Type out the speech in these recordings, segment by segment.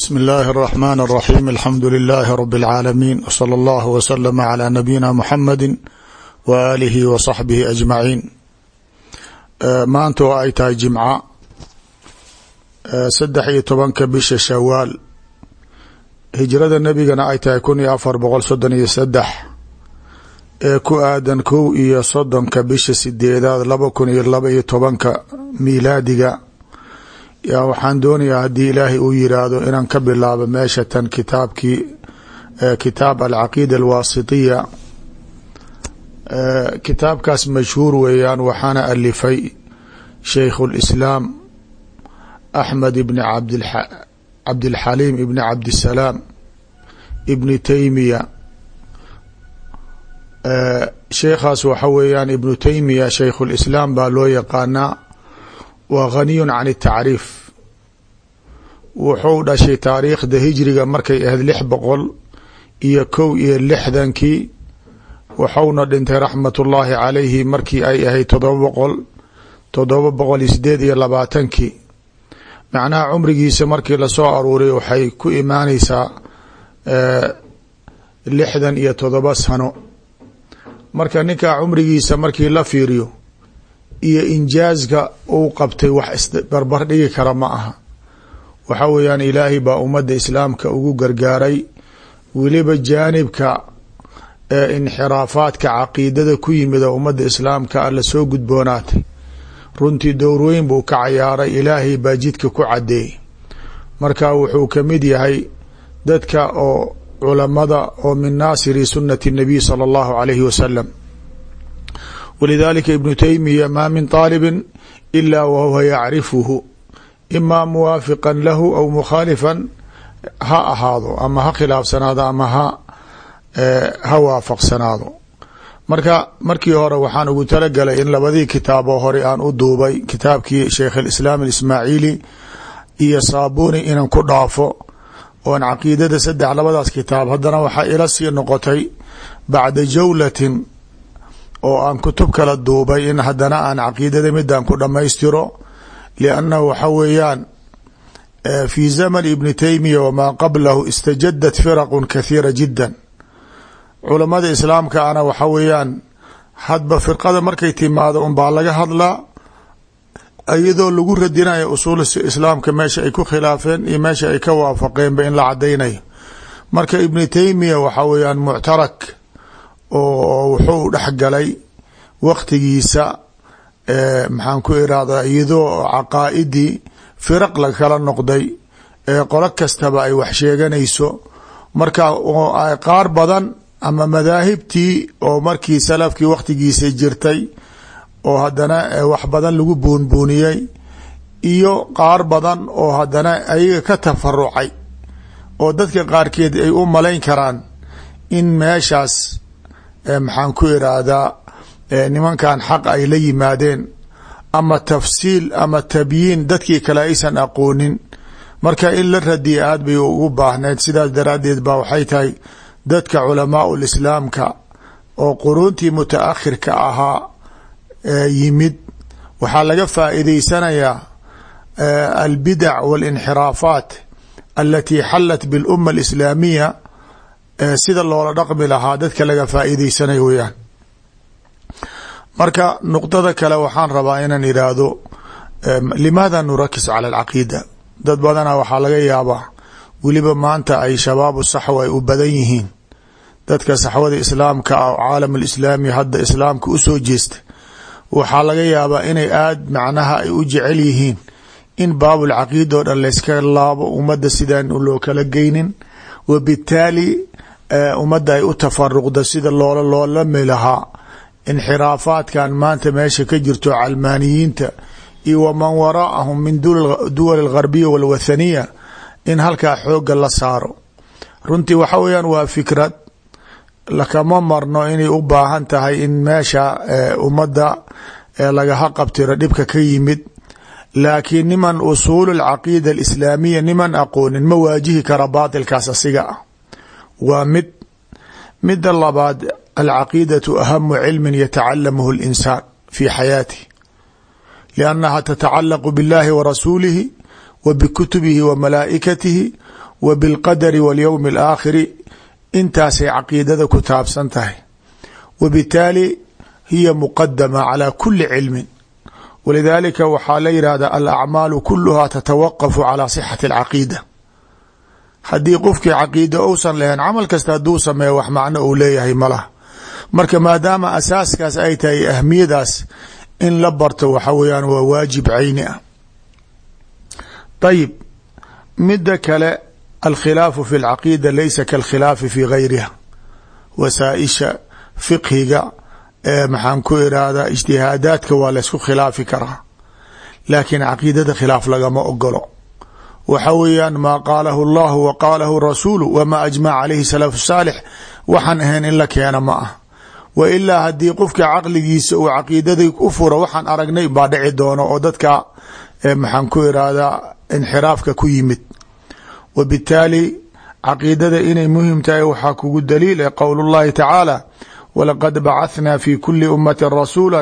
bsm اllahi الرحmn الرaxيm alxamdu لilaahi rb اlcaalamiin wslى اllah wslm عlى nabiyina mxamadi w alihi w صaxbihi ajmaciin maanta oo ay tahay jimca saddex iyo tobanka bisha shawaal hijrada nebigana ay tahay kun iyo afar boqol soddon iyo saddex ee ku aadan kow iyo soddonka bisha sideedaad laba kun iyo laba iyo tobanka miilaadiga yaa waxaan doonayaa haddii ilaahay uu yiraahdo inaan ka bilaabo meesha tan kitaabkii kitaab alcaqiida alwaasitiya. Kitaabkaas mashhuur weeyaan waxaana alifay shaykhu lislaam axmed ibni cabdilxaliim ibni cabdisalaam ibni teymiya sheekhaas waxa weeyaan ibnu teymiya shaykhu lislaam baa loo yaqaanaa waa ghaniyun can tacriif. Wuxuu dhashay taariikhda hijriga markay ahayd lix boqol iyo kow iyo lixdankii waxauna dhintay raxmatullaahi calayhi markii ay ahayd todoba boqol todoba boqol iyo sideed iyo labaatankii. Macnaha cumrigiisa markii la soo aruuray waxay ku imaaneysaa lixdan iyo todoba sano. Marka ninkaa cumrigiisa markii la fiiriyo iyo injaazka uu qabtay wax isbarbar dhigi kara ma aha. Waxa weeyaan ilaahay baa ummadda islaamka ugu gargaaray weliba jaanibka ee inxiraafaadka caqiidada ku yimid oo ummadda islaamka alla soo gudboonaatay. Runtii dowrweyn buu ka cayaaray ilaahay baa jidka ku cadeeyey marka wuxuu ka mid yahay dadka oo culamada oo min naasiri sunati nabiy sala allahu alayhi wasalam walidalika ibnu teymiya maa min طaalibin ila wahuwa yacrifuhu imaa muwaafiqa lahu aw mukhaalifan ha ahaado ama ha khilaafsanaado ama ha ha waafaqsanaado marka markii hore waxaan ugu talagalay in labadii kitaabo hore aan u duubay kitaabkii sheikh alislaam alismaaciili iyo saabuni inaan ku dhaafo oon caqiidada saddex labadaas kitaab haddana waxaa ila sii noqotay bacda jawlatin oo aan kutub kala duubay in haddana aan caqiidada midaan ku dhammaystiro liannahu waxa weeyaan fi zaman ibni teymiya wamaa qablahu istajadat firaqun kathiira jiddan. Culamada islaamka ana waxa weeyaan hadba firqada markay timaado unbaa laga hadlaa iyadoo lagu radinayo usuul islaamka meesha ay ku khilaafeen iyo meesha ay ka waafaqeenba in la cadaynayo. Marka ibni teymiya waxa weeyaan muctarak oo wuxuu dhexgalay waktigiisa maxaan ku irahda iyadoo caqaaidii firaq la kala noqday ee qolo kastaba ay wax sheeganayso. Marka qaar badan ama madaahibtii oo markii salafkii waktigiisa jirtay oo haddana wax badan lagu buunbuuniyey iyo qaar badan oo haddana ayaga ka tafarucay oo dadka qaarkeed ay u malayn karaan in meeshaas maxaan ku irahdaa nimankan xaq ay la yimaadeen ama tafsiil ama tabyiin dadkii kale aysan aqoonin. Marka in la radiya aad bay ugu baahneyd sidaas daraaddeed ba waxay tahay dadka culamaau lislaamka oo quruuntii mutaakhirka ahaa yimid. Waxaa laga faa'iideysanayaa albidac waاlinxiraafaat alatii xalat biاlumma alislaamiya sida loola dhaqmi lahaa dadka laga faa'iideysanayo weyaan marka nuqdada kale waxaan rabaa inaan idhaahdo limaada nurakis cala alcaqiida? Dad badana waxaa laga yaabaa weliba maanta ay shabaabu saxwa ay u badan yihiin. Dadka saxwada islaamka ah caalam alislaami hadda islaamka u soo jeesta waxaa laga yaabaa inay aada macnaha ay u jecel yihiin in baabulcaqiida oo dhan layska laabo ummadda sidaan loo kala geynin. Wabitaali ummadda ay u tafaruqda sida loola loolami lahaa. Inxiraafaadkan maanta meesha ka jirto calmaaniyiinta iyo waman waraa'ahum min duwal algarbiya walwathaniya in halkaa xooga la saaro. Runtii waxa weeyaan waa fikrad. Lakama marno inay u baahan tahay in meesha ummadda lagaha qabtiro dhibka ka yimid. Laakiin niman usuul alcaqiida alislaamiya niman aqoonin ma waajihi kara baatilkaas asiga. ah waa mid mida labaad alcaqiidatu ahamu cilmin yatacalamuhu اlinsaan fi xayaatih liannaha tatacalaqu biاllahi wa rasuulihi wa bikutubihi wa malaa'ikatihi wa bilqadari walyowmi alaakhiri. Intaasay caqiidada ku taabsan tahay. Wa bitaali hiya muqadama calaa kuli cilmin. Walidaalika waxaa la yidhahda alacmaalu kuluhaa tatawaqafu calaa sixati alcaqiida haddii qofkii caqiida uusan lahayn camal kasta hadduu sameeya wax macno uu leeyahay malaha marka maadaama asaaskaas ay tahay ahmiyadaas in la barto waxa weeyaan waa waajib cayni ah. Ayib mida kale alkhilaafu fi lcaqiida laysa kalkhilaafi fi gayriha. Wasaaisha fiqhiga ee maxaan ku irahdaa ijtihaadaadka waa laysku khilaafi karaa. Laakiin caqiidada khilaaf lagama ogolo waxa weeyaan maa qaalahu allahu wa qaalahu rasuulu wamaa ajmaca calayhi salafu saalix. Waxaan ahayn in la keena ma ah. Wa ilaa haddii qofka caqligiisa uu caqiidadii u furo waxaan aragnay baa dhici doono oo dadka maxaan ku irahdaa inxiraafka ku yimid. Wa bitaali caqiidada inay muhiim tahay waxaa kugu daliil e qowl llahi tacaala walaqad bacahnaa fi kuli ummati rasuula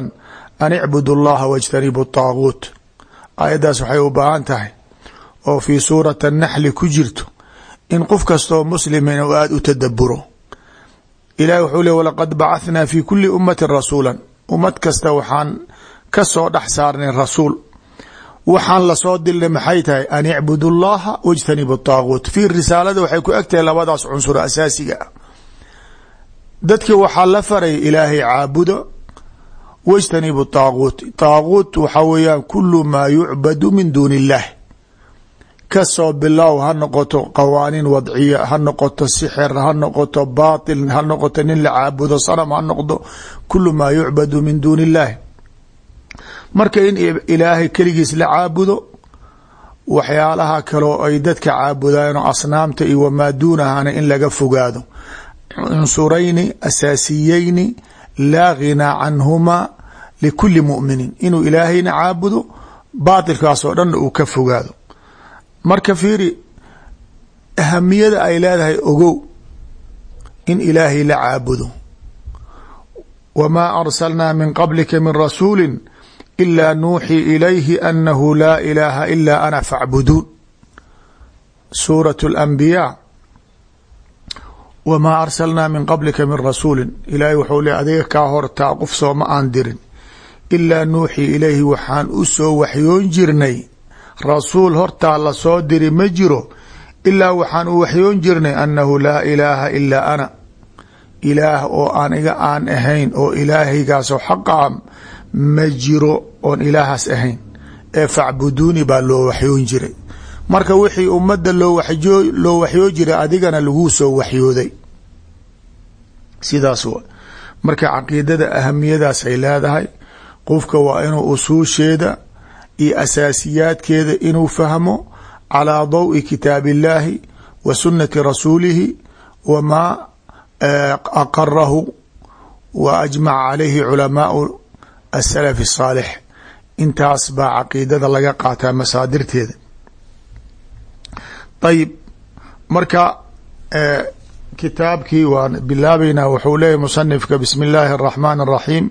an icbudu llaha wاjtanibu طaaguut aayaddaas waxay u baahan tahay oo fi suurati annaxli ku jirto in qof kasto muslimin u aad u tadaburo ilahi wuxuu le walaqad bacahnaa fii kulli ummatin rasuulan. Ummad kasta waxaan ka soo dhex saarnay rasuul. Waxaan la soo dilnay maxay tahay? An icbudu llaha wajtanibu taaguut. Fi risaalada waxay ku egtahay labadaas cunsur asaasiga ah. dadki waxaa la faray ilaahay caabudo wajtanibu taaguut. Taaguut waxaa weeyaan kulu ma yucbadu min duuni illahi ka soo bilow ha noqoto qawaaniin wadciya ha noqoto sixir ha noqoto baatil ha noqoto nin la caabudo sanam ha noqdo kulu maa yucbadu min duuni اllahi marka in ilaahay keligiis la caabudo waxyaalaha kaloo ay dadka caabudayno asnaamta iyo wamaa duunahana in laga fogaado. Cunsurayni asaasiyeyni laa ghinaa canhumaa likuli muminin. Inuu ilaahayna caabudo baatilkaas oo dhanna uu ka fogaado marka fiiri ahamiyada ay leedahay ogow in ilaahay la caabudo. Wamaa arsalnaa min qablika min rasuuli ilaa nuuxii ilayhi anahu laa ilaaha ilaa ana facbuduun suurat اlanbiyaa wmaa arsalnaa min qablika min rasuuli ilaahay wuxuu le adiga kaa hortaa qof sooma aan dirin. Ilaa nuuxii ilayhi waxaan u soo waxyoon jirnay rasuul hortaa la soo diri ma jiro ilaa waxaan u waxyoon jirnay annahu laa ilaaha ilaa ana. Ilaah oo aniga aan ahayn oo ilaahaygaasoo xaqaa ma jiro oon ilaahaas ahayn. Ee facbuduuni baa loo waxyoon jiray. Marka wixii ummadda loo waxyoo jiray adigana laguu soo waxyooday. Sidaas w marka caqiidada ahamiyadaas ay leedahay qofka waa inuu usuusheeda iyo asaasiyaadkeeda inuu fahmo calىa dawءi kitaab اllaahi wa sunati rasuulihi wamaa aqarahu wa ajmaca calayhi culamaau asalaf الsaalix intaas baa caqiidada laga qaataa masaadirteeda ayib marka kitaabkii waan bilaabaynaa wuxuu leeyahy musanifka bismi اllaahi الraxmaan الraxiim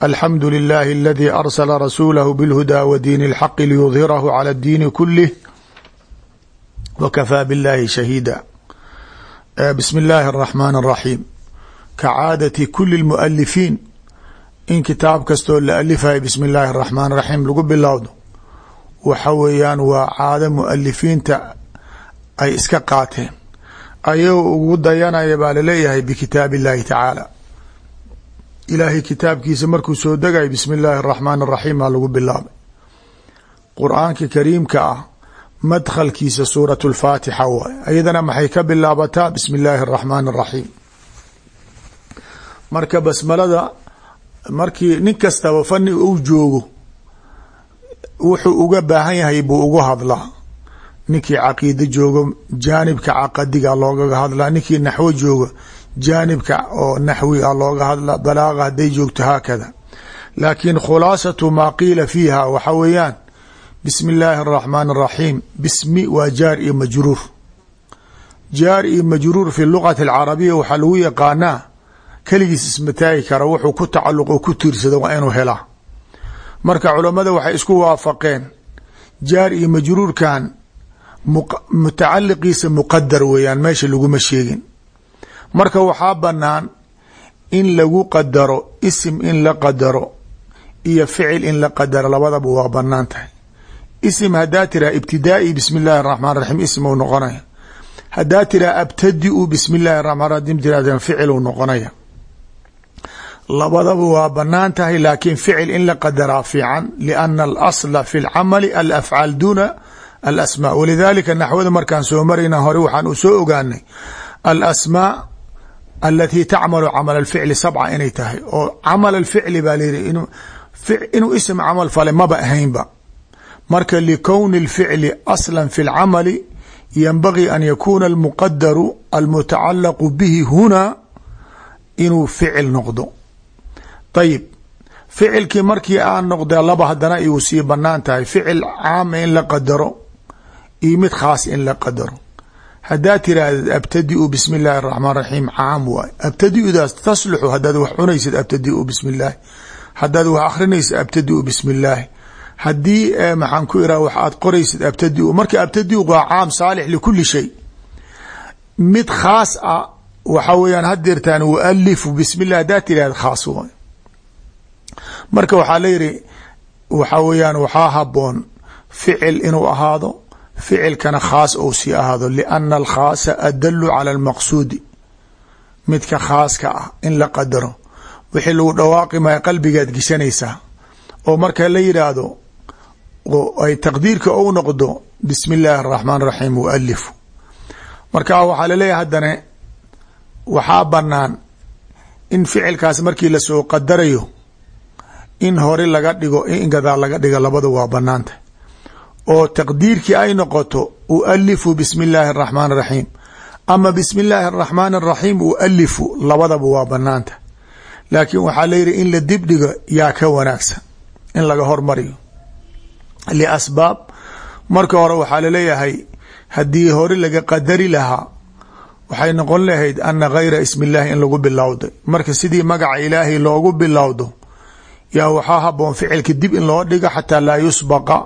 alxamdu lilahi aladi arsala rasuulahu bilhudaa wa diini اlxaqi liyudhirahu calى اdiini kulih wa kafaa biاllahi shahiida bismi اllaahi الraxmaan الraxiim ka caadati kuli اlmualifiin in kitaab kastoo la alifayo bismi اllaahi الraxmaan الraxiim lagu bilowdo waxa weeyaan waa caado mualifiinta ay iska qaateen ayagoo ugu dayanaya baa laleeyahay bikitaab illahi tacaala ilaahay kitaabkiisa markuu soo degayo bismi illaahi araxmaan araxiim aa lagu bilaabay. Qur'aanka kariimka ah madkhalkiisa suurat lfaatixa waay ayadana maxay ka bilaabataa? Bismi illaahi araxmaan araxiim marka basmalada markii nin kastaba fani uu joogo wuxuu uga baahan yahay buu ugu hadlaa. Ninkii caqiide joogo jaanibka caqadiga loogaga hadlaa. Ninkii naxwo joogo jaanibka oo naxwi a looga hadlaa balaaga hadday joogto haakada laakiin khulaasatu maa qiila fiiha waxa weeyaan bismi illaahi araxmaan araxiim bismi waa jaar iyo majruur. Jaar iyo majruur fi lugati alcarabiya waxaa lagu yaqaanaa keligiis ismataagi kara wuxuu ku tacaluq oo ku tiirsado waa inuu helaa. Marka culammada waxay isku waafaqeen jaar iyo majruurkan mutacaliqiisa muqadar weeyaan meesha laguma sheegin marka waxaa banaan in lagu qadaro isim in la qadaro iyo ficil in la qadaro labadaba waa bannaan tahay. Isim hadaa tiraa ibtidaai bismi illaahi raxmaan raxiim ism u noqonaya. Hadaa tiraa abtadiu bismi illaahi raxmaan raxiim tirahdeen ficil u noqonaya. Labadaba waa bannaan tahay laakiin ficil in la qadaraa fiican liana alasla fi lcamali alafcaal duuna alasmaa. Walidalika naxwada markaan soo marayna hore waxaan u soo ogaanay alasmaa alatii tacmalu camal alficli sabca inay tahay oo camal alficli baa layihi inuu ism camal fale maba ahaynba marka likowni اlficli asla fi اlcamali yanbagii an yakuuna almuqadaru almutacalaqu bihi huna inuu ficil noqdo ayib ficilkii markii aan noqda laba hadana igu sii bannaan tahay ficil caama in la qadaro iyo mid khaas in la qadaro hadaa tiraahdeed abtadiu bismi araxmaan raxiim caam waay. Abtadiudaas taslixu hadaad wax cunaysid abtadiu bismi illaahi wax akrinaysid abtadiu bismi haddii eh, maxaan ku iraha wax aad qoraysid abtadiu marka abtadiu waa caam saalix likuli shay. Mid khaas ah, a waxaa weyaan hadeertaan ualifu bismi illah hadaa khaas waay. Marka waxaa la yiri waxaa weyaan waxaa haboon ficil inuu ahaado ficilkana khaas ou sii ahaado liana alkhaasa adalu cala almaqsuudi. Midka khaaska ah in la qadaro wixii lagu dhawaaqi maya qalbigaad geshanaysaa oo marka la yidhaahdo ay taqdiirka ou noqdo bismi illaahi araxmaan raxiim ualifu marka waxaa la leeyahay haddana waxaa banaan in ficilkaas markii la soo qadarayo in hore laga dhigo in gadaal laga dhigo labada waa banaanta oo taqdiirkii ay noqoto ualifu bismi illaahi araxmaan araxiim ama bismi illaahi araxmaan araxiim ualifu labadaba waa banaanta laakiin waxaa layihi in la dibdhigo yaa ka wanaagsan. In laga hormariyo. Liasbaab marka hore waxaa la leeyahay haddii hore laga qadari lahaa waxay noqon lahayd ana gayra ismi illaahi in lagu bilowday marka sidii magaca ilaahay loogu bilowdo yaa waxaa haboon ficilka dib in loo dhigo xataa laa yusbaqa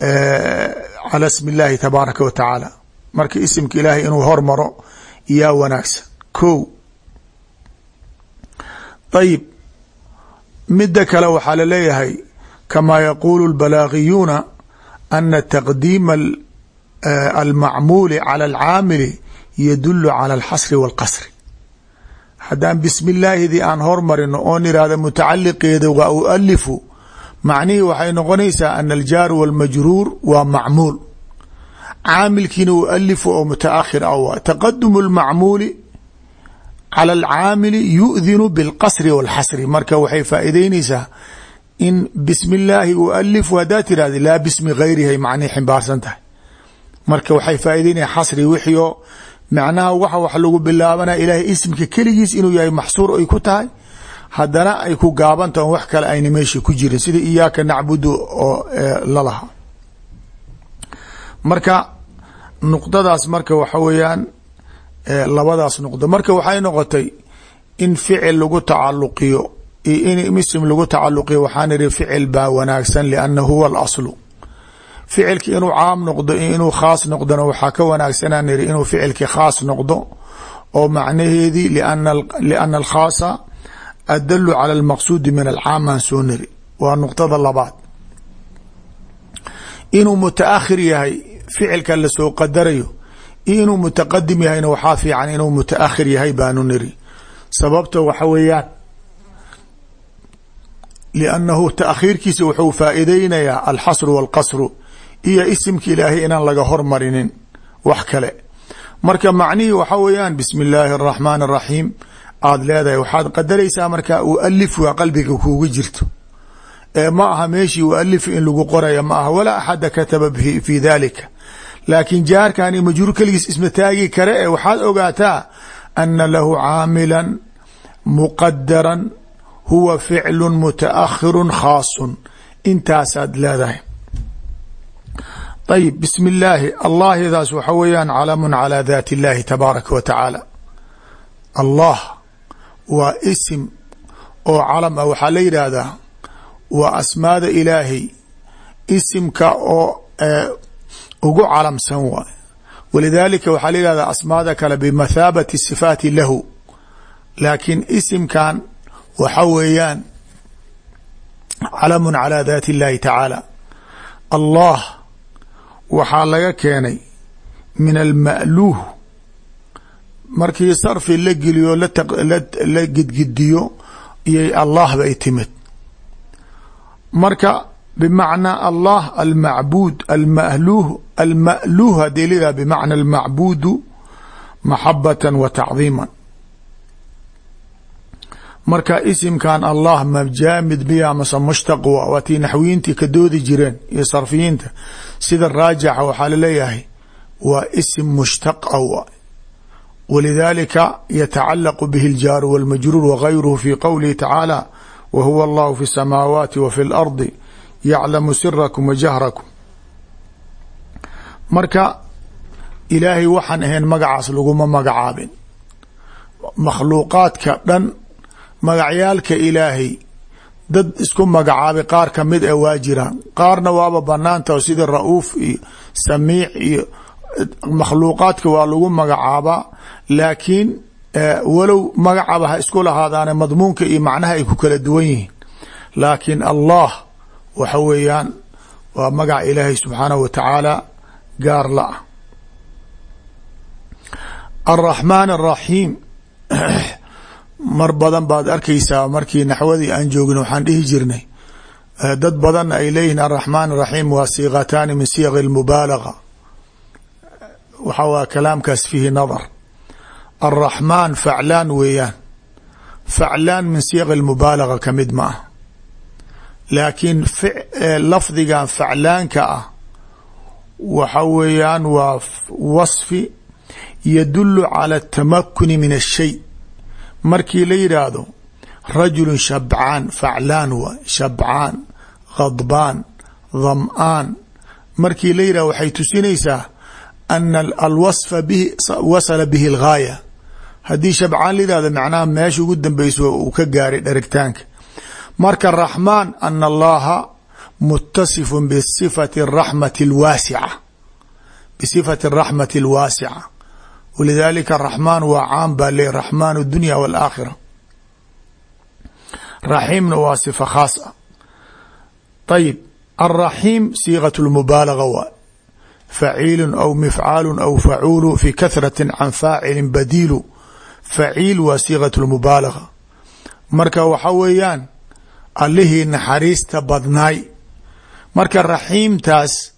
cala smi illaahi tabaaraka wa tacaala. Marka isimka ilaahay inuu hormaro yaa wanaagsan. Ko ayib mida kale waxaa la leeyahay kamaa yaquulu اlbalaagiyuuna ana taqdiima almacmuuli cala alcaamili yadulu cala alxasri wاlqasri haddaan bismi illaahidii aan hormarino oon irahda mutacaliqeeda waa ualifu macnihii waxay noqonaysaa ana aljaaru walmajruur waa macmuul. Caamilkiina ualifu oo mutaakhir ah waa taqadumu lmacmuuli cala alcaamili yu'dinu bilqasri walxasri. Marka waxay faa'iideynaysaa in bismi illaahi ualifu haddaa tirahda laa bismi gayrihay macnihi ximbaarsan tahay. Marka waxay faa'ideynaya xasri wixii oo macnaha waxa wax lagu bilaabanaya ilaahay isimka keligiis inuu yahay maxsuur ay ku tahay haddana ay ku gaabanta wax kale ayna meesha ku jirin. Sida iyaaka nacbudu oo lalahaa marka nuqdadaas marka waxa weeyaan labadaas nuqdo marka waxay noqotay in ficil lagu tacaluqiyo iyo in ism lagu tacaluqiyo waxaan ihi ficil baa wanaagsan lianna huwa alaslu. Ficilki inuu caam noqdo inuu khaas noqdona waxaa ka wanaagsanaan iri inuu ficilki khaas noqdo oo macnaheedii liana alkhaasa adalu cala almaqsuudi min alcaam aan soo niri waa nuqdada labaad inuu mutaakhir yahay ficilka la soo qadarayo iyo inuu mutaqadim yahayna waxaa fiican inuu mutaakhir yahay baanu niri sababta waxa weeyaan liannahu taakhiirkiisa wuxuu faa'iideynayaa alxasru walqasru iyo isimka ilaahay inaan laga hormarinin wax kale marka macnihii waxa weeyaan bismi illaahi araxmaan araxiim aada leedahay waxaad qadaraysaa markaa ualif waa qalbiga kuuga jirto. Ee ma aha meeshii ualifu in lagu qoraya ma aha walaa axada kataba fi dalika laakiin jaarkan iyo majruur keligiis isma taagi kare e waxaad ogaataa ana lahu caamilan muqadaran huwa ficlu mutaakhiru khaasun. Intaasaad leedahay. Ayib bismi illaahi allahidaas waxa weeyaan calamun calaa daati illahi tabaaraka wa tacaala waa isim oo calam ah. Waxaa la yidhaahdaa waa asmaada ilaahay. Isimka oo ugu calamsan waay. Walidaalika waxaa la yihahdaa asmaada kale bimathaabati sifaati lahu. Laakiin isimkan waxa weeyaan calamun calى daati اllahi tacaala. Allah waxaa laga keenay min alma'luuh markii sarfi la geliyo la gidgidiyo iyay allah bay timid. Marka bmacnaa allah almacbuud almaluh alma'luuh haddii lidaa bmacna almacbuudu maxabata wa tacdiima marka isimkan allah majaamid miya mase mushtaq wa waa tii naxwiyiintii ka doodi jireen iyo sarfiyiinta sida raajixa waxaa la leeyahay waa isim mushtaqa wa walidaalika yatacalaqu bihi اljaaru wاlmajruur wagayruhu fi qowlihi tacaala wa huwa allahu fi الsamaawaati wa fi اlardi yaclamu sirakum wa jahrakum marka ilaahay waxaan ahayn magacaas laguma magacaabin makhluuqaadka dhan magacyaalka ilaahay dad isku magacaabay qaar kamid a waa jiraan qaarna waaba banaanta sida ra'uuf iyo samiic iyo makhluuqaadka waa lagu magacaabaa laakiin walow magacaba ha isku lahaadaane madmuunka iyo macnaha ay ku kala duwan yihiin. Laakiin allah waxa weeyaan waa magac ilaahay subxaanahu wa tacaala gaar la ah. Alraxmaan araxiim mar badan baad arkaysaa markii naxwadii aan joogin waxaan dhihi jirnay dad badanna ay leeyihiin araxmaan araxiim waa siiqataani min siyaqi lmubaalaga waxa waa kalaamkaas fiihi nadar alraxmaan faclaan weeyaan faclaan min siyaqi lmubaalaga ka mid ma ah laakiin lafdigan faclaanka ah waxa weeyaan waa wasfi yadulu cala atamakuni min ashay markii la yidhaahdo rajulu shabcaan faclaan waay shabcaan khadbaan dham'aan markii la yidhahdo waxay tusinaysaa ana alwasfa bihi wasala bihi algaaya haddii shabcaan la yidhahdo macnaha meesha ugu dambeyso uu ka gaaray dherigtaanka marka raxmaan ana allaha mutasifun bisifati raxmati alwaasica bisifati araxmati alwaasica walidaalika araxmaan waa caam baa le raxmaan dunya waalaakhira raxiimna waa sifa khaas ah ayib alraxiim siigat lmubaalaga waa faciilu aw mifcaalu aw facuulu fi kahrati can faacilin badiilu. Faciil waa siigat lmubaalaga marka waxa weeyaan allihii naxariista badnaay. Marka raxiimtaas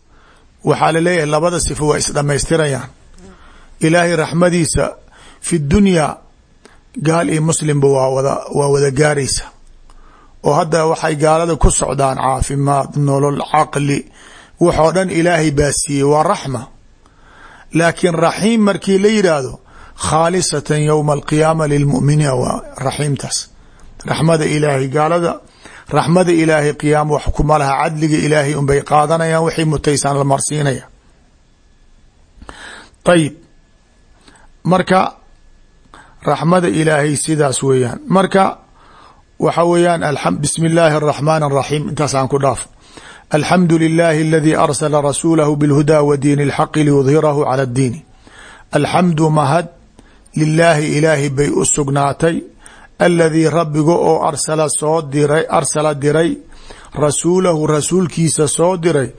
waxaa la leeyahay labada sifo waa isdhamaystirayaan ilaahay raxmadiisa fi dunyaa gaal iyo muslimba waa wada gaaraysa. Oo hadda waxay gaalada ku socdaan caafimaad nolol caqli waxoo dhan ilaahay baa waa raxma. Laakiin raxiim markii la yidhaahdo khaalisatan yowma alqiyaama lilmuminiina waa raxiimtaas. Raxmada ilaahay gaalada raxmada ilaahay qiyaama wax kuma laha. Cadliga ilaahay unbay qaadanayaan waxay mutaysaan la marsiinaya. Ayib marka raxmada ilaahay sidaas weeyaan. Marka waxa weeyaan bismi illaahi araxmaan araxiim intaas aan ku dhaafo alxamdu lilaahi aladii arsala rasuulahu bilhudaa wa diini اlxaqi liyudhirahu cala اddiini alxamdu mahad lilaahi ilaahi bay u sugnaatay aladii rabbiga oo arsala soo diray arsala diray rasuulahu rasuulkiisa soo diray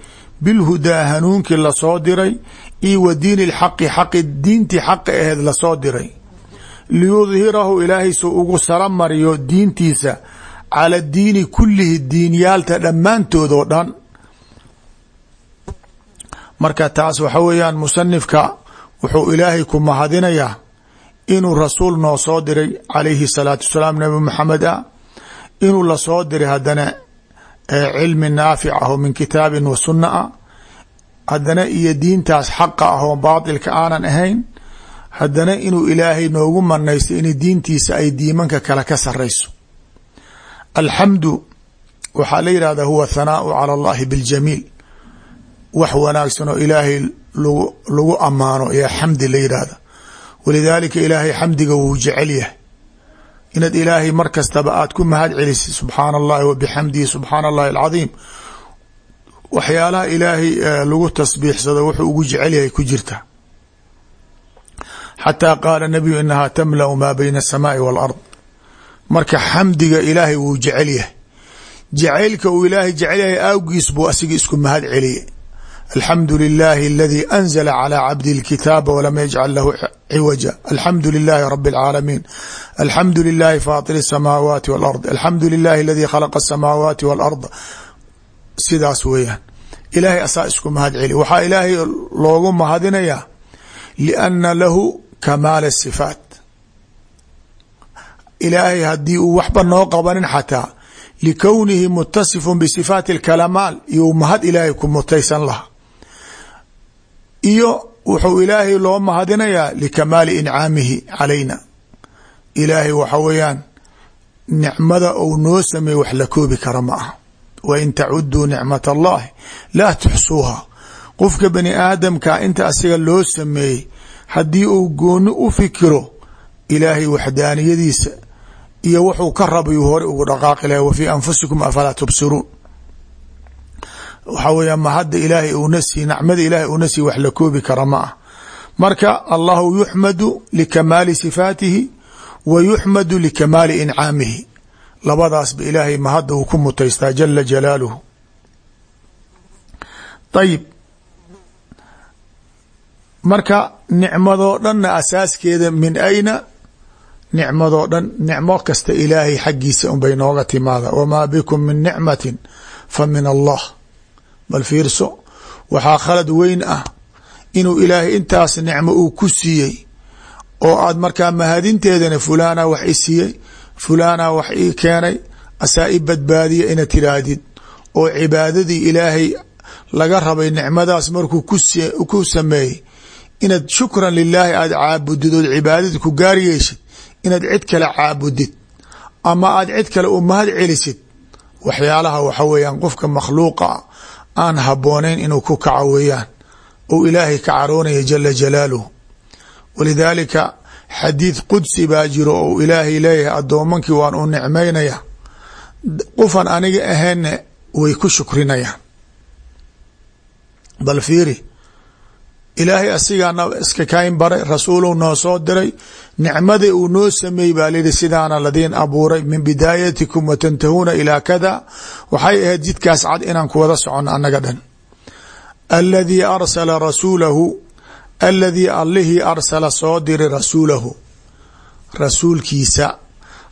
bilhudaa hanuunkii la soo diray io wa diini lxaqi xaqi diintii xaqi aheed la soo diray liyudhirahu ilaahay suu ugu sara mariyo diintiisa cala diini kulihi diinyaalta dhammaantood oo dhan marka taas waxa weeyaan musanifka wuxuu ilaahay ku mahadinayaa inuu rasuul noo soo diray calayhi salaatu wasalaam nabi maxamed ah inuu la soo diray haddana cilmi naafic ah min kitaabin wa sunna ah haddana iyo diintaas xaqa ah oo baatilka aanan ahayn haddana inuu ilaahay noogu manaysto in diintiisa ay diimanka kale ka sarayso alxamdu waxaa la yidhahda huwa thanaau cala allahi biاljamiil wax wanaagsan oo ilaahay lagu ammaano ayaa xamdi la yidhaahda walidaalika ilaahay xamdiga wuu jecel yahay. Inaad ilaahay mar kastaba aad ku mahad celisid subxaana allahi wa bixamdihi subxaana allahi alcadiim. Waxyaalaha ilaahay lagu tasbiixsado wuxuu ugu jecel yahay ku jirta. Xataa qaala nabiyu inahaa tamla'u maa bayna asamaai waalard marka xamdiga ilaahay wuu jecel yahay. Jacaylka uu ilaahay jecel yahay awgiis buu asiga isku mahad celiyay alxamdu lilahi aladi anzla calى cabdi اlkitaaba walam yajcal lahu ciwaja alxamdu lilahi rabi اlcaalamiin alxamdu lilahi faatir الsamaawaati wاlard alxamdu lilahi aladi khalaqa الsamaawaati wاlard sidaas weeyaan ilaahay asaa isku mahad celi waxaa ilaahay loogu mahadinayaa liana lahu kamaala sifaat ilaahay haddii uu waxba noo qabanin xataa likownihi mutasifun bisifaati اlkalamaal iyo mahad ilaahay ku mutaysan laha iyo wuxuu ilaahay loo mahadinayaa likamaali incaamihi calayna. Ilaahay waxa weeyaan nicmada uu noo sameeye wax la koobi kara ma aha. Wain tacuduu nicmat allahi laa tuxsuuha. Qofka bani aadamka inta asiga loo sameeyey haddii uu gooni u fikiro ilaahay waxdaaniyadiisa iyo wuxuu ka rabayu hore ugu dhaqaaqi lahay wa fii anfusikum afalaa tubsiruun waxaa weya ma hadda ilaahay uuna sii nacmada ilaahay sii wax la koobi kara ma ah marka allahu yuxmadu likamaali sifaatihi wa yuxmadu likamaali incaamihi. Labadaasba ilaahay ma hadda uu ku mutaystaa jala jalaaluhu. Ayib marka nicmadoo dhanna asaaskeeda min ayna? Nicmadoo dhan nicmo kasta ilaahay xaggiisa unbay nooga timaada. Wamaa bikum min nicmatin fa min allah bal fiirso waxaa khalad weyn ah inuu ilaahay intaas nicmo uu ku siiyey oo aad markaa mahadinteedana fulaana wax i siiyey fulaana wax ii keenay asaa i badbaadiya ina tiraahdid oo cibaadadii ilaahay laga rabay nicmadaas markuu ku sameeyey. Inaad shukran lilaahi aada caabudid ood cibaadada ku gaar yeeshid inaad cid kale caabudid ama aad cid kale u mahad celisid waxyaalaha waxa weeyaan qofka makhluuqa aan haboonayn inuu ku kaco weeyaan. Ou ilaahay ka caroonaya jala jalaaluhu. Walidaalika xadiid qudsi baa jiro ou ilaahay leeyahay addoomankii waan u nicmaynaya. Qofan aniga ahaynna way ku shukrinayaan. Bal fiiri ilaahay asigaana iska kayn baray rasuulu noo soo diray. Nicmadii uu noo sameeyey baa layihi sidaana ladiin abuuray min bidaayatikum wa tantahuuna ilaa kada. Waxay ahayd jidkaas cad inaan ku socono annaga dhan. Aladii arsala rasuulahu aladii allihii arsala soo diray rasuulahu rasuulkiisa.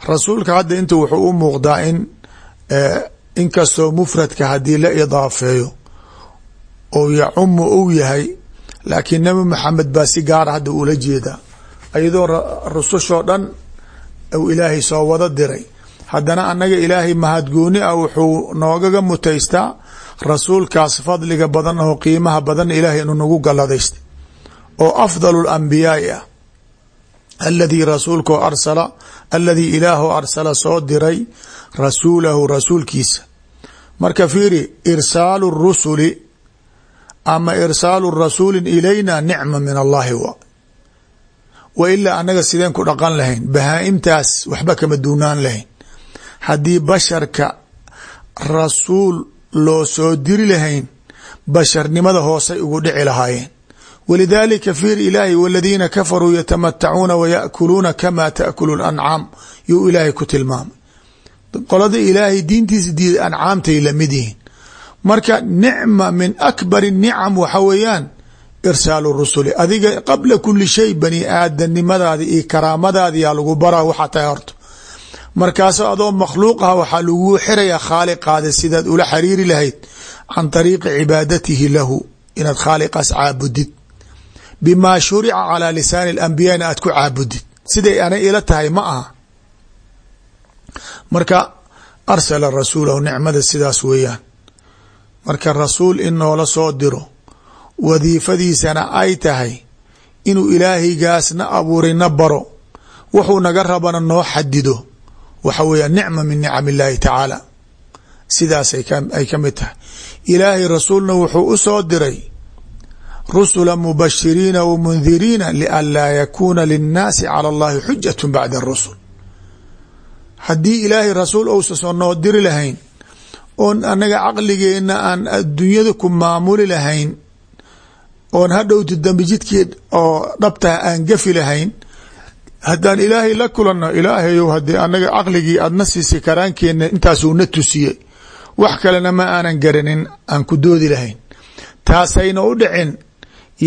Rasuulka hadda inta wuxuu u muuqdaa in inkastoo mufradka haddii la idaafeeyo ou yacumu ou yahay laakiin nabi maxamed baa si gaara hadda ula jeedaa iyadoo rusushoo dhan u ilaahay soo wada diray. Haddana annaga ilaahay mahadgooni ah wuxuu noogaga mutaystaa rasuulkaas fadliga badan oo qiimaha badan ilaahay inuu nagu galadaystay oo afdalu lambiyaai ah. Aladii rasuulkao arsala aladii ilaahu arsala soo diray rasuulahu rasuulkiisa. Marka fiiri irsaalu rusuli ama irsaalu rasuulin ilayna nicma min allahi wa wa ilaa annaga sideen ku dhaqan lahayn bahaa-imtaas waxba kama duunaan lahayn. Haddii basharka rasuul loo soo diri lahayn basharnimada hoosay ugu dhici lahaayeen. Walidaalika fiir ilaahi waladiina kafaruu yatamatacuuna wa yaakuluuna kama taakulu lancaam yuu ilaahay ku tilmaamay. Qolada ilaahay diintiisa diida ancaamtay la mid marka nicma min akbari nicam waxa weeyaan irsaalu rusuli. Adiga qabla kuli shay bani aadanimadaadi iyo karaamadaadi yaa lagu baraa waxaa tahay horto markaaso adoo makhluuq ah waxaa laguu xirayaa sidaad ula xariiri lahayd can طariiqi cibaadatihi lahu inaad khaaliqaas caabudid. Bimaa shurica calaa lisaani اlambiyaana aad ku caabudid. Siday anay ila tahay ma aha. Marka arsala rasuulahu nicmada sidaas weeyaan marka rasuul in noola soo diro wadiifadiisana ay tahay inuu ilaahaygaasna abuuray na baro wuxuu naga rabana noo xadido waxa weeya nicma min nicam illaahi tacaala. Sidaas ay ka mid tahay. Ilaahay rasuulna wuxuu u soo diray rusula mubashiriina wa mundiriina lianlaa yakuuna linnaasi cala allahi xujatu bacda arusul haddii ilaahay rasuul ousa soo noo diri lahayn oon annaga caqligeenna aan adduunyada ku maamuli lahayn oon hadhowti dambi jidkeed oo dhabtaha aan gafi lahayn haddaan ilaahay la kulanno ilaahayow haddii annaga caqligii aadna siisay karaankeenna intaasuu na tusiyey. Wax kalena ma aanan garanin aan ku doodi lahayn. Taasayna u dhicin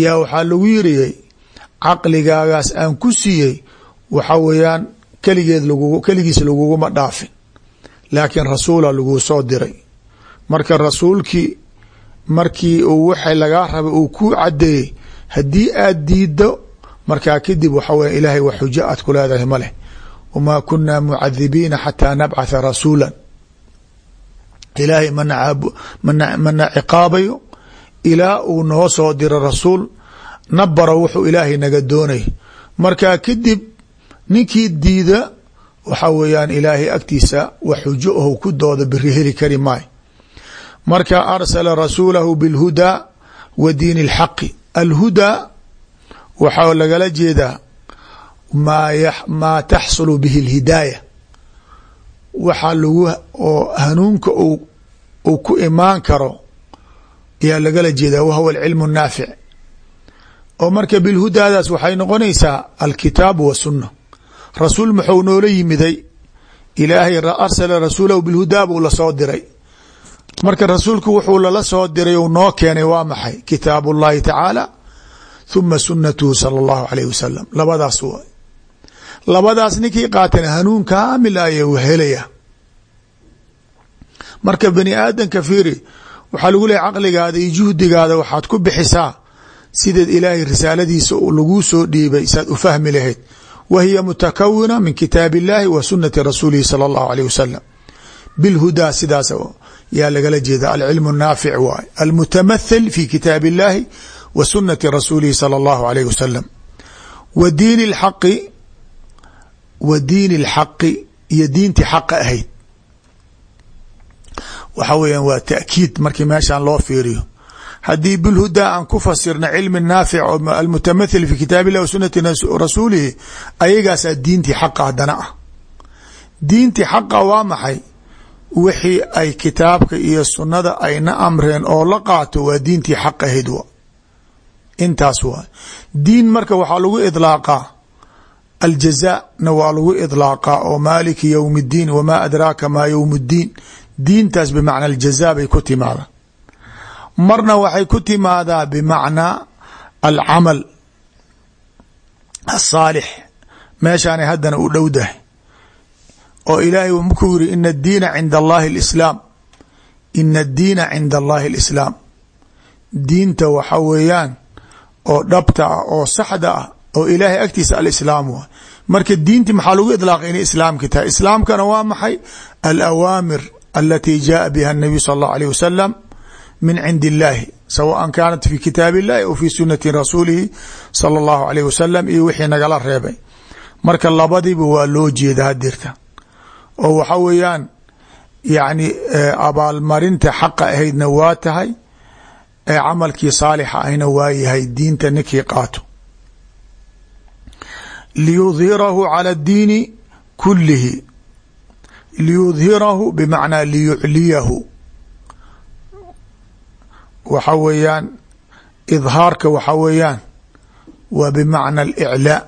yaa waxaa lagu yiriyey caqligaagaas aan ku siiyey waxa weeyaan keligeed lag keligiis laguguma dhaafin laakiin rasuula laguu soo diray. Marka rasuulkii markii uu waxa lagaa rabay uu ku cadeeyey haddii aad diiddo markaa kadib waxa weya ilaahay wax xujo aad ku leedahay ma leh. Wamaa kunaa mucadibiina xataa nabcatha rasuula ilaahay mana ciqaabayo ilaa uu noo soo diro rasuul. Na baro wuxuu ilaahay naga doonay. Markaa kadib ninkii diida waxa weeyaan ilaahay agtiisa wax xujo ahu ku dooda beri heli kari maayo marka arsala rasuulahu bilhudaa wa diini اlxaqi alhudaa waxaa lagala jeedaa maa taxsulu bihi اlhidaaya waxa lagu oo hanuunka uu ku imaan karo ayaa lagala jeedaa wahwa alcilmu الnaafic oo marka bilhudaadaas waxay noqonaysaa alkitaabu wasunna rasuul muxuu noola yimiday. Ilaahay arsala rasuulahu bilhudaa buu la soo diray. Marka rasuulku wuxuu lala soo diray u noo keenay waa maxay? Kitaab اllahi tacaala huma sunatuhu sala اllahu alayh wasalam labadaas waay labadaas ninkii qaatan hanuun kaamil ayuu helaya marka bani aadamka fiiri waxaa lagu leehay caqligaada iyo juhdigaada waxaad ku bixisaa sideed ilaahay risaaladiisa laguu soo dhiibay saad u fahmi lahayd wa hiya mutakawina min kitaab illahi wa sunati rasuulihi sala allahu alayh wasalam bilhudaa sidaas yaa lagala jeeda alcilmu naafic waay almutamathil fi kitaab illahi wa sunati rasuulihi sala allahu alayh wasalam wa diini lxaqi wa diini اlxaqi iyo diintii xaqa ahayd waxa weeyaan waa taakiid markii meeshan loo fiiriyo haddii bilhudaa aan ku fasirna cilmi naafic almutamathil fi kitaab illah wa rasuulihi ayagaasaa diintii xaqa haddana ah. Diintii xaqa waa maxay? Wixii ay kitaabka iyo sunnada ayna amreen oo la qaato waa diintii xaq ahayd wa. Intaas waa diin marka waxaa lagu idlaaqaa aljaza-na waa lagu idlaaqaa oo maaliki yowm اddiin wamaa adraaka maa yowm اddiin diintaas bimacna aljaza bay ku timaadaa marna waxay ku timaadaa bimacnaa alcamal asaalix meeshaanay haddana u dhowdahay oo ilaahay markuu yiri ina addiina cinda allahi alislaam ina addiina cinda allahi alislaam diinta waxa weeyaan oo dhabta ah oo saxda ah oo ilaahay agtiisa alislaam waay marka diinti maxaa lagu idlaaqay inay islaamki tahay islaamkana waa maxay alawaamir alati jaءa biha الnabiy salى اllahu alيه wasalam min cindi اllahi sawaءa kaanat fi kitaab اllahi aw fi sunati rasuulihi salى اllahu alيh wasalam iyo wixii nagala reebay marka labadiiba waa loo jeeda hadirta oo waxa weeyaan yani abaalmarinta xaqa ahaydna waa tahay ee camalkii saalixa ahna waa yahay diinta ninkii qaato liyudhirahu calى اdiini kulihi liyudhirahu bmacnaa liyucliyahu waxa weeyaan idhaarka waxa weeyaan waa bmacna اlإclاء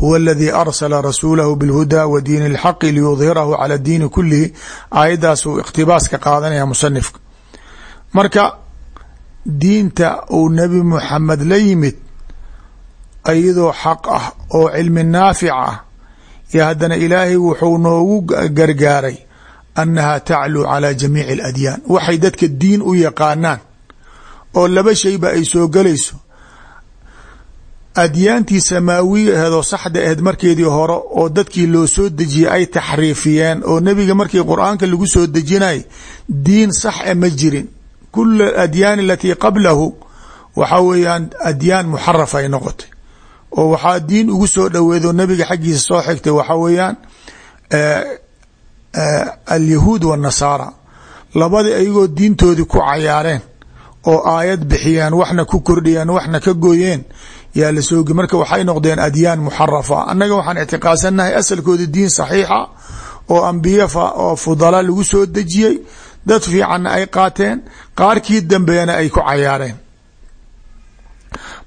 huwa اladii arsla rasuulahu bاlhudaa wa diin اlxaqi liyudhirahu calى diini kulihi aayaddaasuu iqtibaas ka qaadanaya musanifka marka diinta uu nebi muxamed la yimid iyadoo xaq ah oo cilmi naafic ah yo haddana ilaahay wuxuu noogu gargaaray annaha tacluu calى jamiici اladyaan waxay dadka diin u yaqaanaan oo laba shayba ay soo gelayso adyaantii samaawiya aheedoo saxda aheed markeedii hore oo dadkii loo soo dejiyey ay taxriifiyeen oo nebiga markii qur'aanka lagu soo dejinay diin sax e ma jirin kul adyaani alatii qablahu waxaa weeyaan adyaan muxaraf ay noqotay oo waxaa diin ugu soo dhoweedo nebiga xaggiisa soo xigtay waxaa weeyaan alyahuud wاnasaara labadii ayagoo diintoodii ku cayaareen oo aayad bixiyeen waxna ku kordhiyeen waxna ka gooyeen yaa la soogi marka waxay noqdeen adyaan muxarafa annaga waxaan ictiqaadsanahay asalkooda diin saxiixa oo ambiya oo fudala lagu soo dejiyey. Dad fiicanna ay qaateen. Qaarkii dambeena ay ku cayaareen.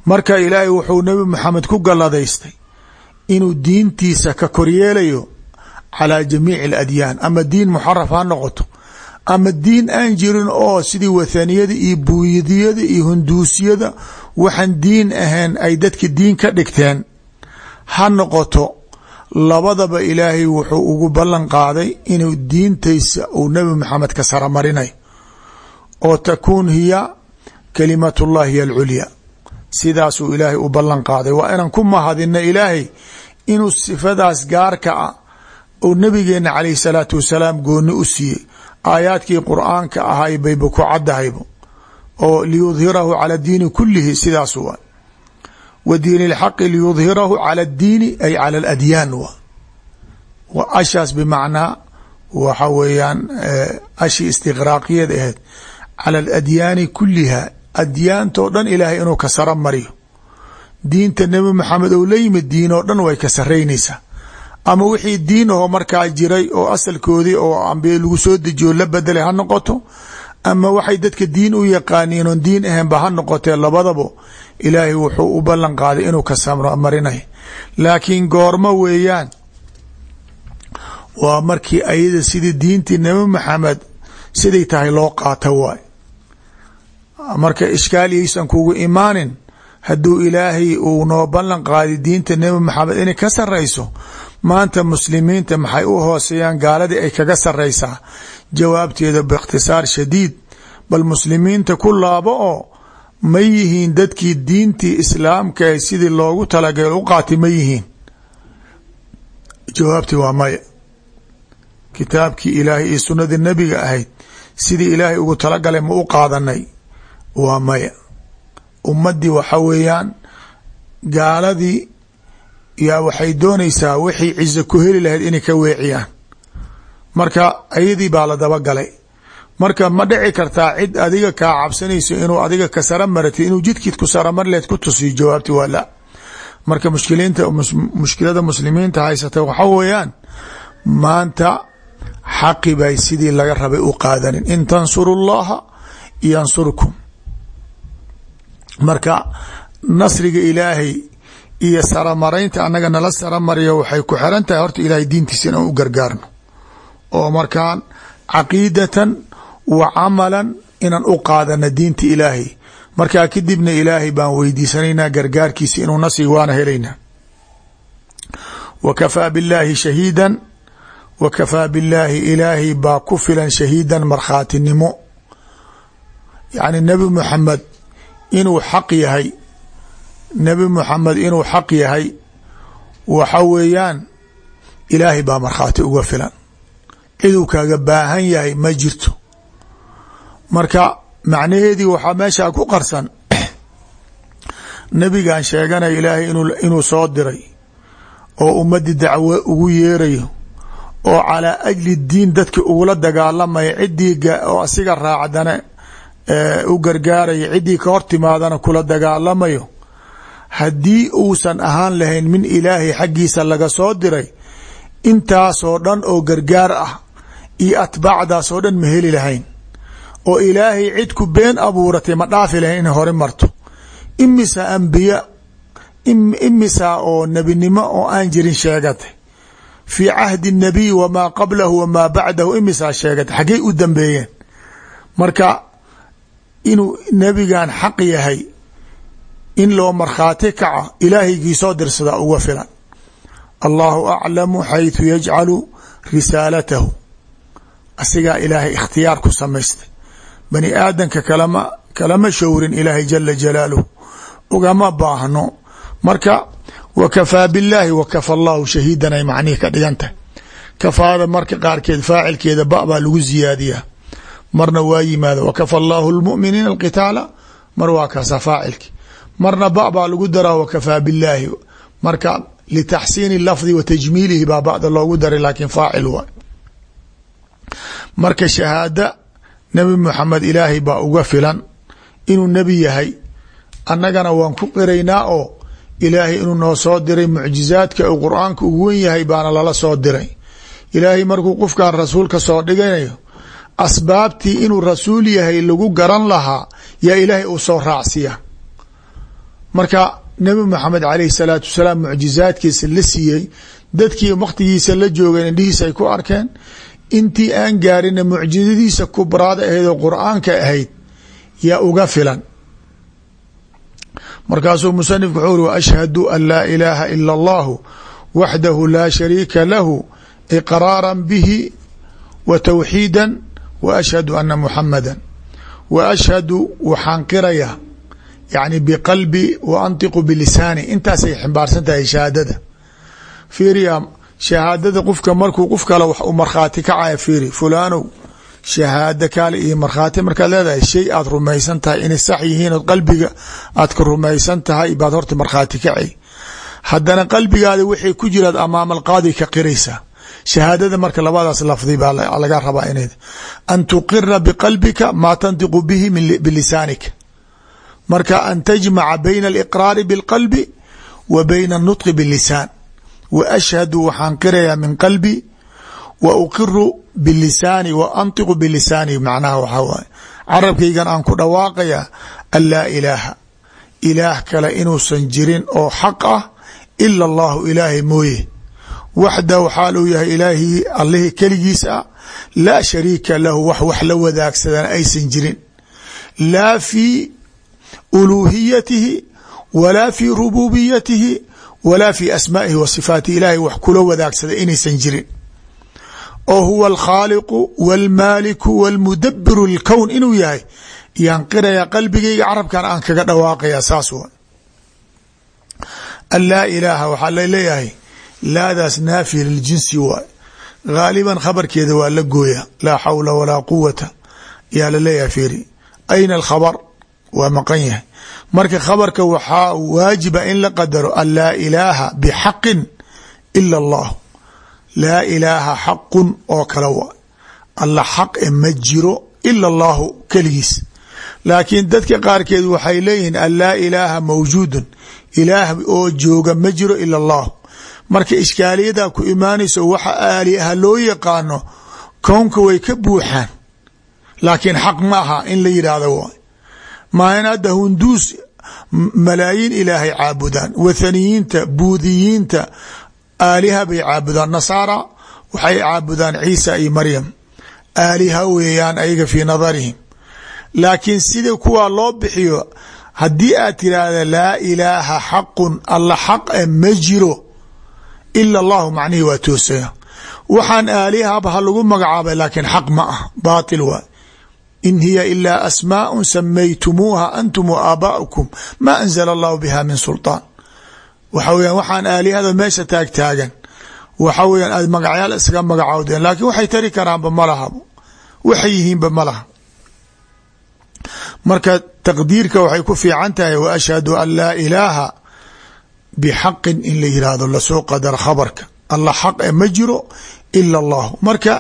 Marka ilaahay wuxuu nebi maxamed ku galladaystay inuu diintiisa ka koryeelayo calaa jamiici aladyaan. Ama diin muxaraf ha noqoto. Ama diin aan jirin oo sidii wathaniyada iyo buuyadiyada iyo hunduusiyada waxaan diin ahayn ay dadka diin ka dhigteen. Ha noqoto. Labadaba ilaahay wuxuu ugu ballan qaaday inuu diintaysa uu nebi maxamed ka saramarinay. Oo takuun hiya kalimatullahi hiy alculya sidaasuu ilaahay u ballan qaaday. Waa inaan ku mahadina ilaahay inuu sifadaas gaarka ah uu nabigeena calayh salaatu wasalaam gooni u siiyey. Aayaadkii qur'aanka ahay bayba ku caddahaybo oo liyudhirahu cala diini kulihi sidaas waa. Wa diini lxaqi liyudhirahu cala addiini ay cala aladyaan wa wa ashaas bimacnaa waxa weeyaan ashi istiqraaqiyad ahayd cala aladyaani kuliha adyaantoo dhan ilaahay inuu ka sara mariyo. Diinta nebi maxamed ou la yimid diin oo dhan way ka saraynaysaa ama wixii diin ahoo markaa jiray oo asalkoodii oo ambiye lagu soo dejiyo la bedelay ha noqoto ama waxay dadka diin u yaqaaniin oon diin ahaynba ha noqotee labadabo ilaahay wuxuu u ballan qaaday inuu ka samarinay laakiin goormo weeyaan waa markii ayada sidii diintii nebi maxamed siday tahay loo qaata waay. Marka ishkaal yaysan kugu imaanin hadduu ilaahay uu noo ballan qaaday diinta nebi maxamed inay ka sarayso maanta muslimiinta maxay u hooseeyaan gaaladii ay kaga saraysaa jawaabteeda biikhtisaar shadiid bal muslimiinta ku laabo oo ma yihiin dadkii diintii islaamka sidii loogu talagalay u qaatay ma yihiin. Jawaabtii waa maya. Kitaabkii ilaahay iyo sunnadii nebiga ahayd sidii ilaahay ugu talagalay ma u qaadanay? Waa maya. Ummaddii waxa weeyaan gaaladii yaa waxay doonaysaa wixii cizo ku heli lahayd inay ka weeciyaan. Marka ayadii baa la dabagalay. Marka ma dhici kartaa cid adiga kaa cabsanayso inuu adiga ka sara maratid inuu jidkiid ku saramar leed ku tusiyo jawaabti waa la. Marka mushkiliinta mushkilada muslimiinta haysata waxa weeyaan maanta xaqi bay sidii laga rabay u qaadanin. In tansuru llaha yansurkum. Marka nasriga ilaahay iyo saramaraynta annaga nala saramariyo waxay ku xiran tahay horta ilaahay diintiisa inaan u gargaarno. Oo markaan caqiidatan wa camalan inaan u qaadana diinta ilaahay. Markaa kadibna ilaahay baan weydiisanaynaa gargaarkiisa inuu nasri waana helaynaa wa kafaa billaahi shahiidan wa kafaa billaahi ilaahay baa ku filan shahiidan markhaatinimo. Yacni nebi muxamed inuu xaq yahay nebi muxamed inuu xaq yahay waxa weeyaan ilaahay baa markhaati uga filan. Ciduu kaaga baahan yahay ma jirto. Marka macnaheedii waxaa meeshaa ku qarsan nebigan sheeganaya ilaahay inuu soo diray oo ummadii dacwo ugu yeerayo oo calaa ajli diin dadki ugula dagaalamaya ciddii oo asiga raacdana u gargaaraya ciddii ka hor timaadana kula dagaalamayo haddii uusan ahaan lahayn min ilaahay xaggiisa laga soo diray intaasoo dhan oo gargaar ah iyo atbaacdaas oo dhan ma heli lahayn. Oo ilaahay cid ku been abuuratay ma dhaafi lahayn inay hore marto. Imisa ambiya imisa oo nebinimo oo aan jirin sheegatay. Fii cahdi الnabiy wamaa qablahu wamaa bacdahu imisaa sheegatay. Xaggey u dambeeyeen. Marka inuu nebigan xaq yahay in loo markhaati kaca ilaahaygii soo dirsadaa uga filan. Allahu aclamu xayثu yajcalu risaalatahu. Asigaa ilaahay ikhtiyaar ku samaystay. Bani aadamka kalama kalama showrin ilaahay jala jalaaluhu. Ugama baahno. Marka wa kafaa billaahi wa kafa allahu shahiidan ay macnihi ka dhigan tahay. Kafaada marka qaarkeed faacilkeeda ba baa lagu ziyaadiyaa. Marna waa yimaada wa kafa allahu lmuminiina alqitaala. Mar waa kaasa faacilki marna ba baa lagu daraa wa kafaa billaahi. Marka litaxsiini lafdi wa tajmiilihi baa bada loogu daray laakiin faacil marka shahaada nebi muxamed ilaahay baa uga filan inuu nebi yahay. Annagana waan ku qiraynaa oo ilaahay inuu noo soo diray mucjizaadka uu qur'aanka ugu wen yahay baana lala soo diray. Ilaahay markuu qofkan rasuulka soo dhiganayo asbaabtii inuu rasuul yahay lagu garan lahaa yaa ilaahay uu soo raacsiya marka nebi maxamed alayhi salaatu wasalaam mucjizaadkiisa la siiyey dadkii wakhtigiisa la joogeen indhihiisa ay ku arkeen intii aan gaarina mucjizadiisa kubraada ahayd oo qur'aanka ahayd yaa uga filan. Markaasuu musanifku wuxuu uri ashhadu an laa ilaaha ila allahu waxdahu laa shariika lahu iqraara bihi wa tawxiida wa ashhadu ana muxamada wa ashhadu waxaan qirayaa yani biqalbi wa antiqu bilisaani intaasay ximbaarsan tahay shahaadada fiiriya shahaadada qofka markuu qof kale wax u markhaati kacaya fiiri fulaanow shahaado kaale iyo markhaati markaad leedahay shay aad rumaysan tahay inay sax yihiin qalbiga aad ka rumaysan tahay baad horta markhaati kacay haddana qalbigaada waxay ku jiraad amaama alqaadi ka qiraysaa shahaadada marka labadaas lafdi baa laga rabaa in an tuqira biqalbika maa tantiqu bihi bilisaanika marka an tajmaca bayna aliqraari bilqalbi wa bayna anutqi bilisaan wa ashhadu waxaan qirayaa min qalbi wa uqiru bilisaani wa antiqu bilisaani macnaha waxaa waaye. Carabkaygan aan ku dhawaaqayaa an laa ilaaha ilaah kale inuusan jirin oo xaq ah ila allahu ilaahay mooye. Waxdahu xaal uu yahay ilaahii allihii keligiis ah laa shariika lahu wax wax la wadaagsadana aysan jirin. Laa fii uluuhiyatihi walaa fii rububiyatihi walaa fii asmaa'ihi wa sifaatihi. Ilaahay wax kula wadaagsada inaysan jirin. Oo huwa alkhaaliqu walmaaliku walmudabiru lkown inuu yahay yaan qirayaa qalbigayga carabkan aan kaga dhawaaqaya saas wa an laa ilaaha waxaa la leeyahay laadaas naafiya liljinsi waay. Gaaliban khabarkeeda waa la gooya laa xawla walaa quwata yaa la leeyahay fiiri. Ayna waa maqan yahay. Marka khabarka waxaa waajiba in la qadaro an laa ilaaha bixaqin ila allah. Laa ilaaha xaqun oo kale waa alla xaq e ma jiro ila allahu keligiis. Laakiin dadka qaarkeed waxay leeyihiin an laa ilaaha mawjuudun. Ilaah oo jooga ma jiro ila allah. Marka ishkaaliyada ku imaanayso waxa aaliha loo yaqaano kownka way ka buuxaan. Laakiin xaq ma aha in la yidhaahdo waay maain hadda hunduus malaayiin ilaahay caabudaan wathaniyiinta buudiyiinta aaliha bay caabudaan. Nasaara waxay caabudaan ciisa iyo maryam. Aaliha weeyaan ayaga fii nadarihim. Laakiin sida kuwaa loo bixiyo haddii aad tiraahda laa ilaaha xaqun alla xaq e ma jiro ila allahu macnihii waa toosaya waxaan aalihaba ha lagu magacaabay laakiin xaq ma ah baatil waay in hiya ilaa asmaaء samaytumuuha antum wa aabaؤukum ma anzla allahu biha min sulطaan waxa weyan waxaan aalihada meesha taag taagan waxa weyan aad magacyaal isaga magacoodeen laakiin waxay tari karaanba malaha waxay yihiinba malaha marka taqdiirka waxay ku fiican tahay wa ashhadu an laa ilaaha bxaqin in la yihahdo lasoo qadar khabarka alla xaq e ma jiro ila اllah marka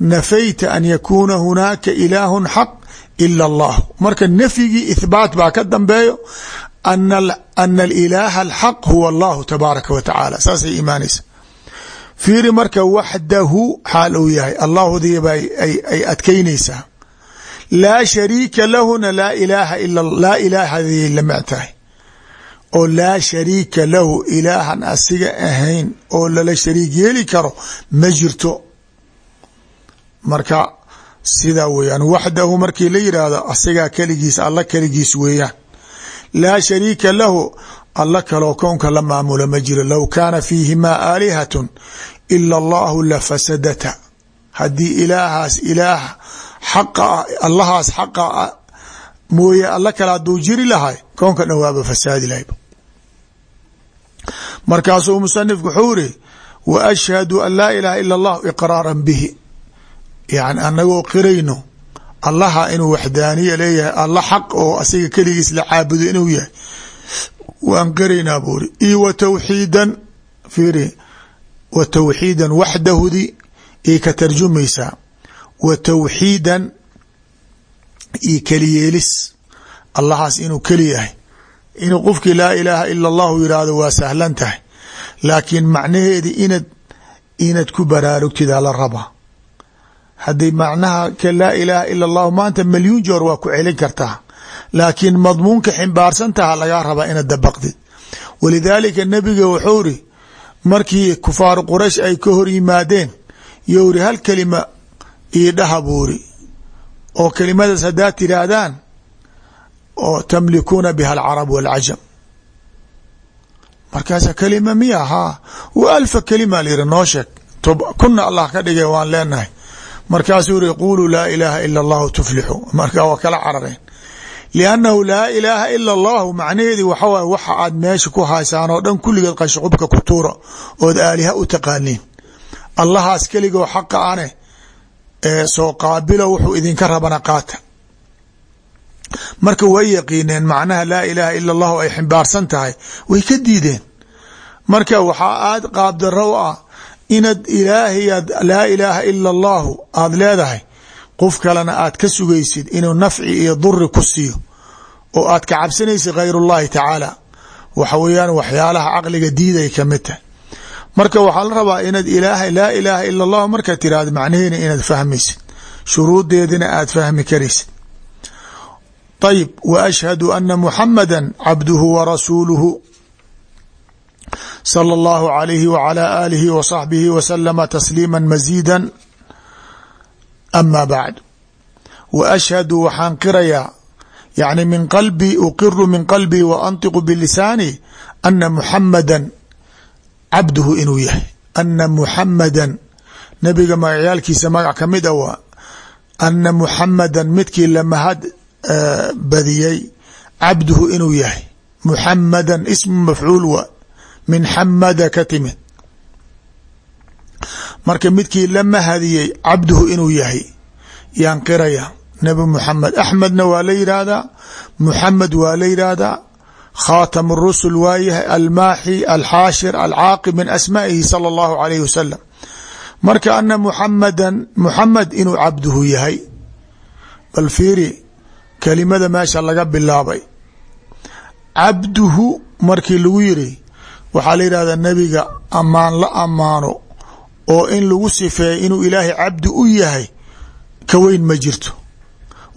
nafayta an yakuuna hunaaka ilaahu xaq ila اllah marka nafyigii ithbaat baa ka dambeeyo ana alilaaha alxaq huwa allahu tabaaraka wa tacaala saasay imaanaysa fiiri marka waxdahu xaal uu yahay allahudiiba ay adkeynaysaa laa shariika lahuna laa ilaaha laa ilaahadii lama tahay oo laa shariika lahu ilaahan asiga ahayn oo lala shariik yeeli karo ma jirto marka sidaa weeyaan waxdahu markii la yidhaahdo asigaa keligiis alla keligiis weeyaan. Laa shariika lahu alla kaloo kownka la maamula ma jiro. Low kaana fiihimaa aalihatun ila allahu lafasadata haddii ilaahaas ilaah xaqa ah allahaas xaqa ah mooye alla kale hadduu jiri lahay kownka dhan waaba fasaadi lahayba markaasuu musanifku wuxuu iri wa ashhadu an laa ilaha ila اllah iqraara bihi yani anagoo qirayno allaha inuu waxdaaniya leeyahay alla xaq oo asiga keligiis la caabudo inuu yahay. Waan qiraynaa buuri io wa tawxiidan fiiri wa tawxiidan waxdahudi ii ka tarjumaysaa. Wa tawxiidan io keliyeelis allahaas inuu keli yahay. Inuu qofkii laa ilaaha ila allahu yidhaahdo waa sahlan tahay. Laakiin macnaheedi inad inad ku baraarugtidaa la rabaa haddii macnaha ka laa ilaaha ila allahu maanta milyuun joor waa ku celin kartaa laakiin madmuunka ximbaarsantaha lagaa rabaa inaad dabaqdid walidaalika nebiga wuxuu iri markii kufaaru quraysh ay ka hor yimaadeen you iri hal kelima io dhaha buuri oo kelimadaas haddaad tidhaahdaan oo tamlikuuna biha alcarab wاlcajam markaasa kelima miya haa wa alfa kelima lyiri noo sheeg. Kuna allah ka dhigay waan leenahay markaasuu yiri quluu laa ilaaha ila allahu tuflixu. Marka waa kala carareen. Liannahu laa ilaaha ila allahu macnaheedi waxa waay waxa aad meesha ku haysaan oo dhan kulligeed qashqubka ku tuura ood aaliha u taqaaniin. Allahaas keligoo xaqa ane ee soo qaabilo wuxuu idinka rabana qaata. Marka way yaqiineen macnaha laa ilaaha ila allahu ay ximbaarsan tahay way ka diideen. Marka waxaa aad qaabdaro u ah inaad ilaahayaad laa ilaaha ila allahu aada leedahay qof kalena aad ka sugaysid inuu nafci iyo duri ku siiyo oo aad ka cabsanaysid hayr اllahi tacaala waxa weeyaan waxyaalaha caqliga diiday ka mid tahay. Marka waxaa la rabaa inaad ilaahay laa ilaaha ila اllahu markaad tirahdo macnaheena inaad fahmaysid shuruudeedina aad fahmi karaysid. Ayb w ashhadu ana muxamada cabduhu wa rasuuluhu slى اllahu عalayhi wعalى alihi w صaxbihi wslama tasliima maziida ama bacd w ashhadu waxaan qirayaa yani min qalbi uqiru min qalbii wa antiqu bilisaani ana muxamada cabduhu inuu yahay ana muxamada nabiga magacyaalkiisa magac kamid a waa ana muxamada midkii lamahad badiyey cabduhu inuu yahay muxamada ismu mafcuul waa min xamada ka timid. Marka midkii la mahadiyey cabduhu inuu yahay yaan qiraya nabi muxamed axmedna waa la yidhaahdaa muxamed waa la yidhaahdaa khaatam rusul waa yahay almaaxi alxaashir alcaaqib min asmaa'ihi sala allahu alayh wasalam marka ana muxamadan muxamed inuu cabduhu yahay bal fiiri kelimada meesha laga bilaabay. Cabduhu markii lagu yiri waxaa la yidhahdaa nebiga ammaan la ammaano oo in lagu sifeeyo inuu ilaahay cabdi u yahay ka weyn ma jirto.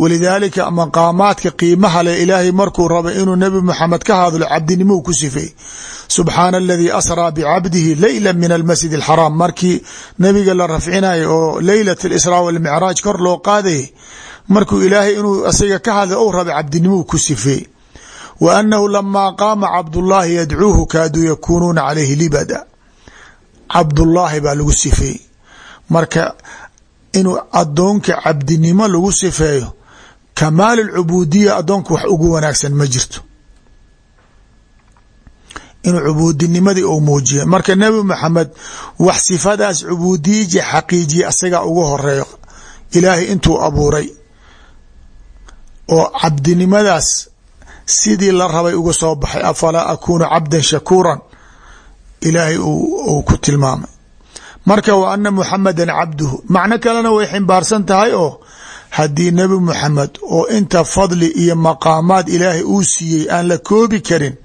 Walidaalika maqaamaadka qiimaha leh ilaahay markuu raba inuu nebi moxamed ka hadlo cabdinimou ku sifeeyey subxaana aladii asraa bicabdihi leyla min almasjid alxaraam markii nebiga la rafcinayo oo leylat alisraa walmicraaj kor loo qaadayay markuu ilaahay inuu asaga ka hadla ou raba cabdinimou ku sifeeyey w anahu lamaa qaama cabdullaahi yadcuuhu kaaduu yakuunuuna calayhi libada cabdullaahi baa lagu sifeeyey marka inuu adoonka cabdinimo lagu sifeeyo kamaal alcubuudiya adoonka wax ugu wanaagsan ma jirto. inuu cubuudinimadii uu muujiya marka nebi maxamed wax sifadaas cubuudiyiji xaqiijiya asagaa ugu horeeyo ilaahay intuu abuuray oo cabdinimadaas sidii la rabay uga soo baxay afalaa akuunu cabda shakuuran? Ilaahay uu ku tilmaamay. Marka wa ana muxameda cabduhu. Macno kalena way ximbaarsan tahay oo haddii nebi muxamed oo inta fadli iyo maqaamaad ilaahay uu siiyey aan la koobi karin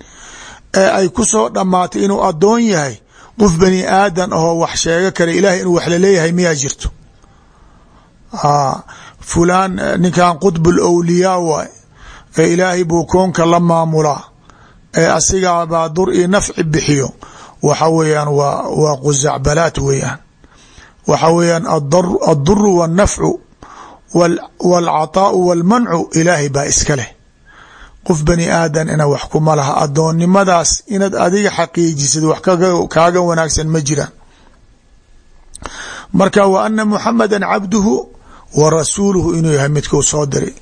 ee ay ku soo dhammaatay inuu adoon yahay qof bani aadan ahoo wax sheega kara ilahay inuu wax la leeyahay miyaa jirto? Fulaan ninkan qطb اlawliyaa waay ee ilaahay buu koonka la maamulaa ee asigaabaa dur io nafci bixiyo waxa weeyaan waa waa quzacbalaat weeyaan waxa weeyaan aلdur wالnafcu wاlcaطaaءu wاlmancu ilaahay baa iska leh qof bani aadan ina wax kuma laha adoonnimadaas inaad adiga xaqiijisid wax kaaga wanaagsan ma jiraan marka wa ana muxameda cabduhu wa rasuuluhu inuu yahay midkuu soo diray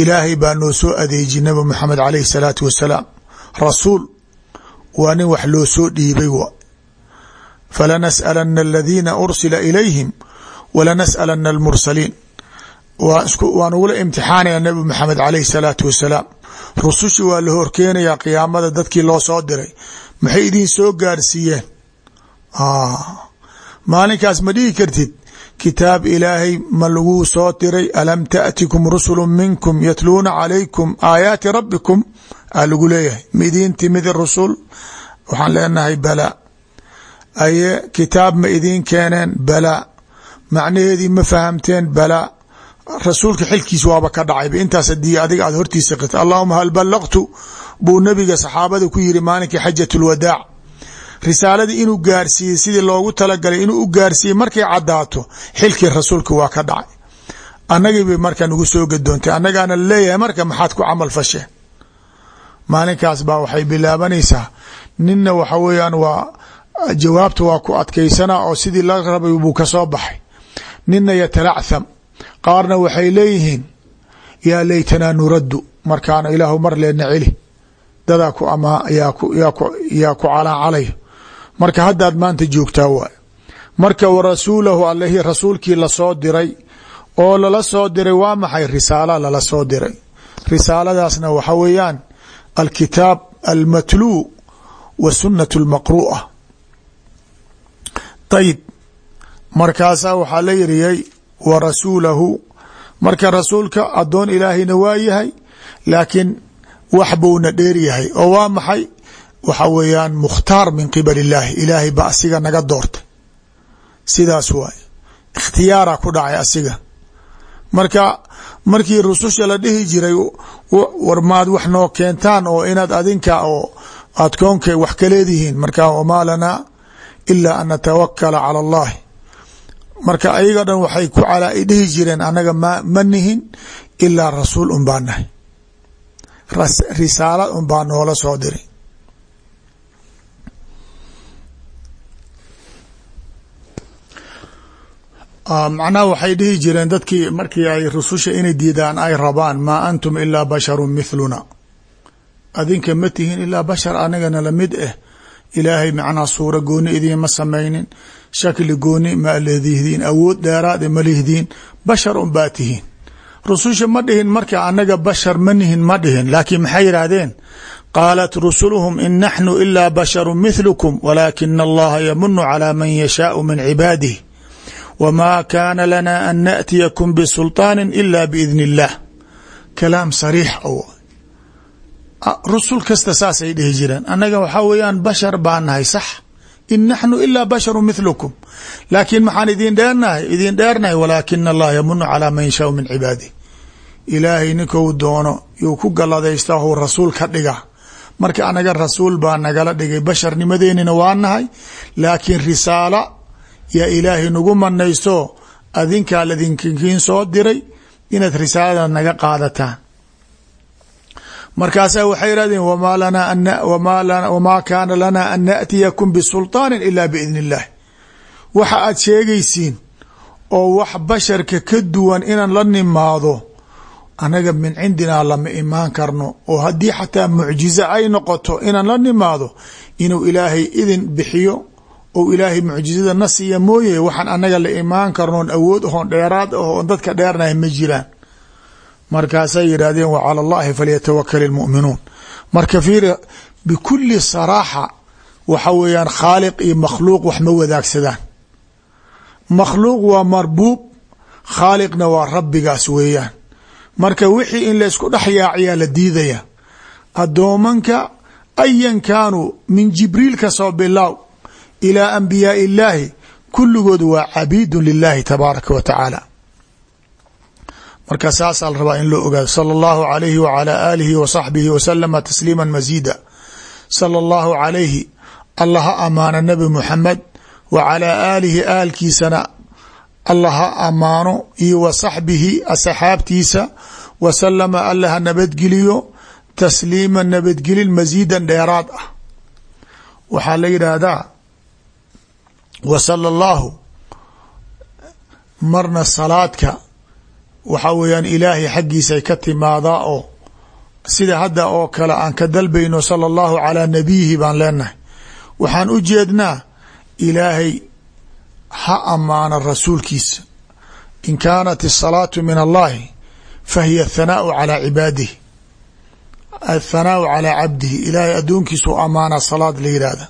ilaahay baa noo soo adeeji nabi moxamed alayhi salaatu wasalaam rasuul waa nin wax loo soo dhiibay w falanas'alana aladiina ursila ilayhim walanas'alana almursaliin. Waan ugula imtixaanaya nabi moxamed alayhi salaatu wasalaam rusushi waa la horkeenayaa qiyaamada dadkii loo soo diray. Maxay idin soo gaarsiiyeen maalinkaas ma dhihi kartid kitaab ilaahay ma laguu soo diray alam taأtikum rusulu minkum yatluuna calaykum aayaati rabbikum? Aa lagu leeyahay. Ma idin timid rusul waxaan leenahay balaa aye kitaab ma idin keeneen? Balaa macnaheedii ma fahamteen? Balaa rasuulka xilkiis waaba ka dhacayba intaas haddii adiga aad hortiisa qirta allahuma hal ballaqtu buu nabiga saxaabada ku yiri maalinkii xajat lwadaac risaaladii inuu gaarsiiyey sidii loogu talagalay inuu u gaarsiiyey markay cadaato xilkii rasuulka waa ka dhacay. Annagii bay marka nagu soo gadoontay annagaana la leeyahay marka maxaad ku camal fasheen. Maalinkaas baa waxay bilaabanaysaa ninna waxa weeyaan waa jawaabta waa ku adkaysana oo sidii la rabay buu ka soo baxay. Ninna yatalactham qaarna waxay leeyihiin yaa laytanaa nuraddu markaana ilaahu mar leedna celi. Dadaa ku amaa yaa ku calaacalay marka haddaad maanta joogtaa waay. Marka wa rasuulahu alhi rasuulkii la soo diray oo lala soo diray waa maxay? Risaala lala soo diray. Risaaladaasna waxa weeyaan alkitaab almatluu wa sunat lmaqru'a ayib markaasaa waxaa la yiriyay wa rasuulahu. Marka rasuulka adoon ilaahayna waa yahay laakiin wax buuna dheer yahay oo waa maxay waxa weeyaan mukhtaar min qibal illaahi. Ilaahay ba asiga naga doortay. Sidaas waay ikhtiyaara ku dhacay asiga. Marka markii rususha la dhihi jiray war maad wax noo keentaan oo inaad adinka oo aad koonka wax ka leedihiin. Marka wamaa lanaa ilaa an natawakala cala allahi. Marka ayaga dhan waxay ku calaa dhihi jireen annaga ma nihin ilaa rasuul un baa nahay. Risaala un baa noola soo diray macnaha waxay dhihi jireen dadkii markii ay rususha inay diidaan ay rabaan maa antum ilaa basharu mithluna. Adinka ma tihiin ilaa bashar anigana la mid ah ilaahay macnaha suura gooni idiinma samaynin shakli gooni ma lehdiin awood dheeraade ma lihdiin bashar un baa tihiin. Rususha ma dhihin marka anaga bashar ma nihin ma dhihin. Laakiin maxay yidhaahdeen? Qaalat rusuluhum in naxnu ilaa basharu mithlukum walaakina allaha yamunu calaa man yashaau min cibaadih wma kaana lana an naأtiyakum bsulطaani ila biidn اllah kalaam sariix rusul kasta saasay dhihi jireen annaga waxaa weeyaan bashar baa nahay sax in naxnu ilaa basharu mithlukum laakiin maxaan idin dheernahay idin dheernahay walaakina allaha yamunu calaa man yashaau min cibaadih ilaahay ninkou doono yuu ku galadaysta hou rasuul ka dhiga marka anaga rasuul baa nagala dhigay basharnimadeenina waa nahay laakiin risaala yaa ilaahay nagu manaysto adinkaa ladinkiin soo diray inaad risaalada naga qaadataan markaasaa waxay yidhahdeen wamaa kaana lanaa an naأtiyakum bisulطaani ila biidn اllah waxa aad sheegaysiin oo wax basharka ka duwan inaan la nimaado anaga min cindinaa lama imaan karno oo haddii xataa mucjize ay noqoto inaan la nimaado inuu ilaahay idin bixiyo ou ilaahay mucjizada na siiya mooye waxaan anaga la imaan karnoon awood ahoon dheeraad ah oon dadka dheernahay ma jiraan. Markaasay yidhaahdeen wa cala allahi falyatawakal ilmu'minuun marka fiir bikuli saraaxa waxa weeyaan khaaliq iyo makhluuq wax ma wadaagsadaan. Makhluuq waa marbuub khaaliqna waa rabbigaas weeyaan. Marka wixii in laysku dhex yaaciyaa la diidaya. Addoomanka ayan kaanuu min jibriil ka soo bilaaw ilى anbiyaaءi اllaahi kulligood waa cabiidu lilahi tabaaraka wa tacaala marka saasaa la rabaa in loo ogaado salى اllahu alayhi wعalى aalihi wa saxbihi waslama tasliima masiida salى اllahu calayhi alla ha amaano nabi muxamed wa calىa aalihi aalkiisana alla ha amaano iyo wa saxbihi asxaabtiisa wasalama alla ha nabadgeliyo tasliima nabadgelin masiidan dheeraad ah waxaa la yidhaahdaa wa sala allahu marna salaadka. Waxa weeyaan ilaahay xaggiisay ka timaadaa oo sida hadda oo kale aan ka dalbayno sala allahu calaa nabiyihi baan leenahay. Waxaan u jeednaa ilaahay ha amaana rasuulkiisa in kaanat asalaatu min allahi fa hiya athanaau calaa cibaadihi. Athanaau calaa cabdihi. Ilaahay addoonkiisu amaana salaad la yidhaahda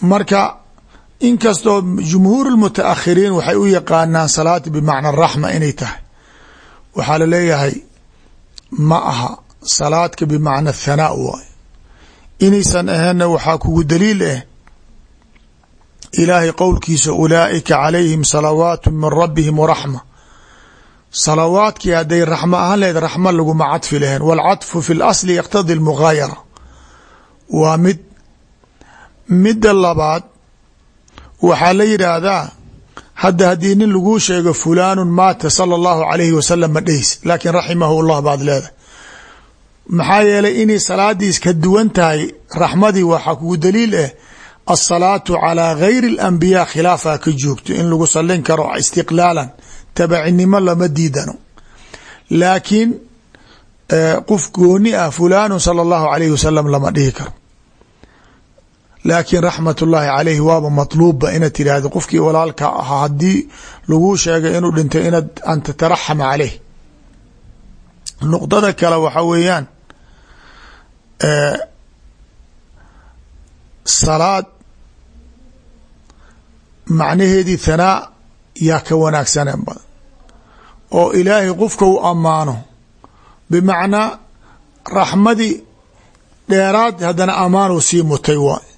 marka inkastoo jumhuur mutaakhiriin waxay u yaqaanaan salaata bimacna raxma inay tahay waxaa laleeyahay ma aha salaadka bimacna thanaa waay inaysan aheena waxaa kugu daliil ah ilaahay qowlkiisa ulaaئika calayhim salawaat min rabihim wraxma salawaadkii hadday raxmo ahaan lehed raxmo laguma cadfi laheen wاlcaطfu fi اlasli yaqtadi اlmugaayara waa mid midda labaad waxaa la yidhaahdaa hadda haddii nin laguu sheego fulaanu maata sala allahu calayhi wasalam ma dhehis laakiin raximahu llah baad leedahay. Maxaa yeelay inay salaadiis ka duwan tahay raxmadii waxaa kugu daliil eh, ah alsalaatu calaa gayri alambiyaa khilaafaa ka joogto in lagu salin karo istiqlaalan tabacinimo lama diidano. Laakiin eh, qof gooni ah fulaanu sala allahu calayhi wasalam lama dhihi karo laakiin raxmat ullaahi calayhi waaba matluubba inaad tidhaahdo qofkii walaalka ahaa haddii laguu sheegay inuu dhintay inaad an tataraxama caleyh nuqdada kale waxa weeyaan salaad macnaheedii thanaa yaa ka wanaagsaneen badan oo ilaahay qofka u ammaano bimacnaa raxmadii dheeraad haddana ammaanuu sii mutay waay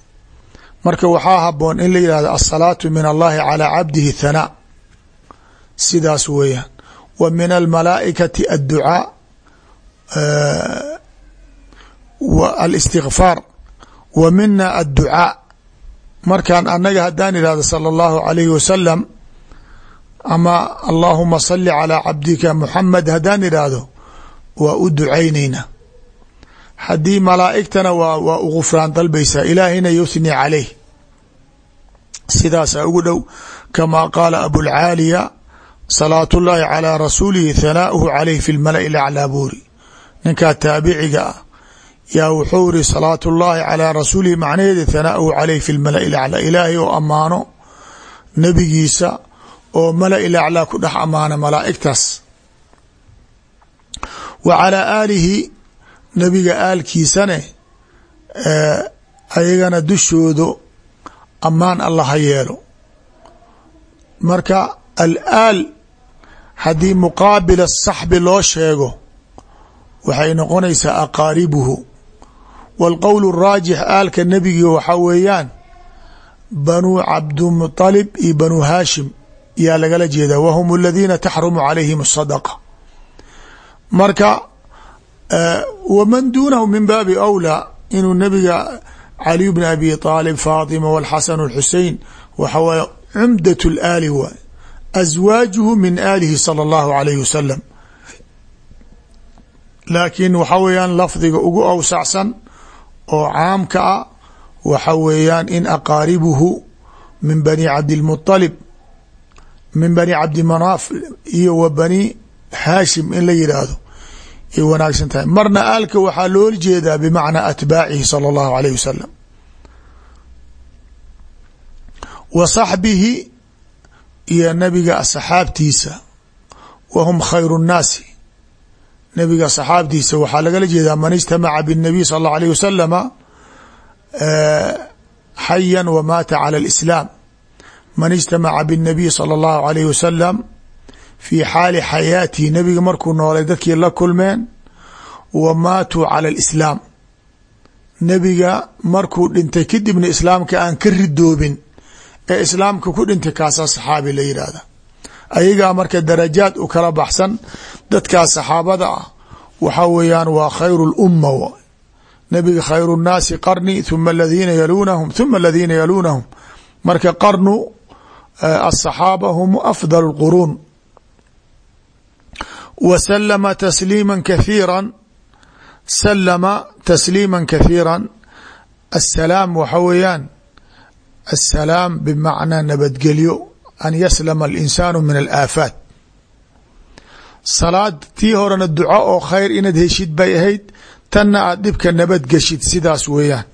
marka waxaa haboon in la yihahdo asalaatu min allahi calaa cabdihi thanaa sidaas weeyaan. Wa min almalaaikati adducaa alistigfaar wa mina adducaa. Markaan annaga haddaan ihahdo sala allahu alayhi wasalam ama allaahuma sali calaa cabdika muxamed haddaan idhaahdo waa u ducaynaynaa haddii malaa'igtana waa waa u gufraan dalbaysaa ilaahayna yuthni calayh sidaasaa ugu dhow kamaa qaala abulcaaliya salaat ullaahi calىa rasuulihi thanaa'uhu calayh fi lmala'i laclaa buuri. Ninkaa taabiciga ah yaa wuxuu iri salaat ullaahi calىa rasuulihi macnaheeda thanaa'uhu calayh fi lmala'i laclaa ilaahay oo ammaano nebigiisa oo mala'i laclaa ku dhex ammaana malaa'igtaas. Wa calaa aalihi nebiga aalkiisane ayagana dushoodu ammaan alla ha yeelo marka alaal haddii muqaabila saxbi loo sheego waxay noqonaysaa aqaaribuhu wاlqowl الraajix aalka nebigi waxaa weeyaan banuu cabdmuطalib iyo banuu haashim yaa lagala jeedaa wahum aladiina taxrumu calayhim الsadqa marka wman duunahu min baabi awlaa inuu nebiga caliy bn abi aalib faatima wاlxasan اlxusein waxa waye cumdat اlaali waay aswaajuhu min aalihi salى اllahu alayh wasalam laakiin waxa weeyaan lafdiga ugu awsacsan oo caamka ah waxa weeyaan in aqaaribuhu min bani cabdilmuطalib min bani cabdimanaaf iyo wa bani haashim in la yidhaahdo ay wanaagsan tahay marna aalka waxaa loola jeedaa bimacnaa atbaacihi salى اllahu alayh wasalam wa saxbihi iyo nabiga saxaabtiisa wa hum khayru الnaasi nabiga saxaabtiisa waxaa lagala jeedaa man ijtamaca bالnabiy sal اllahu alيه wasalama xaya wa maata calى اlislaam man ijtamaca bالnabiy salى اllahu alayh wasalam fi xaali xayaatihi nebiga markuu noolay dadkii la kulmeen wa maatuu cala alislaam nebiga markuu dhintay kadibna islaamka aan ka ridoobin ee islaamka ku dhintay kaasaa saxaabi la yidhaahda ayagaa marka darajaad u kala baxsan dadkaas saxaabada ah waxaa weeyaan waa khayru lumma w nebiga khayru nnaasi qarni huma aladiina yaluunahum huma aladiina yaluunahum marka qarnu asaxaaba hum afdal اlquruun slma tasliima kahiira salama tasliima kahiira asalaam waxa weeyaan asalaam bimacnaa nabadgelyo an yaslama alinsaanu min alaafaat salaad tii horena duco oo khayr inaad heshid bay ahayd tanna aad dhibka nabadgeshid sidaas weeyaan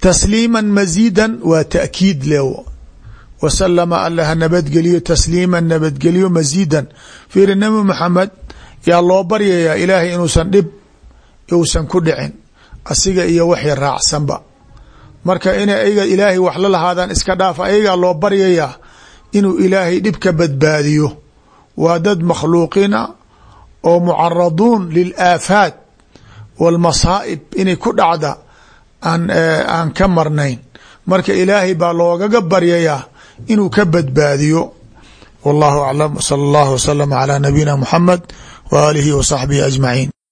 tasliima masiida waa taakiid lew wslama allaha nabadgeliyo tasliima nabadgelyo masiidan fiiri nebi maxamed yaa loo baryayaa ilaahay inuusan dhib uusan ku dhicin asiga iyo waxay raacsanba. Marka inay ayaga ilaahay wax la lahaadaan iska dhaaf ayagaa loo baryayaa inuu ilaahay dhib ka badbaadiyo. Waa dad makhluuqiina oo mucaraduun lilaafaat walmasaa'ib inay ku dhacda aan aan ka marnayn. Marka ilaahay baa loogaga baryayaa inuu ka badbaadiyo wallahu aclam sala allahu waslama calaa nabiyina muxamed wa aalihi wa saxbihi ajmaciin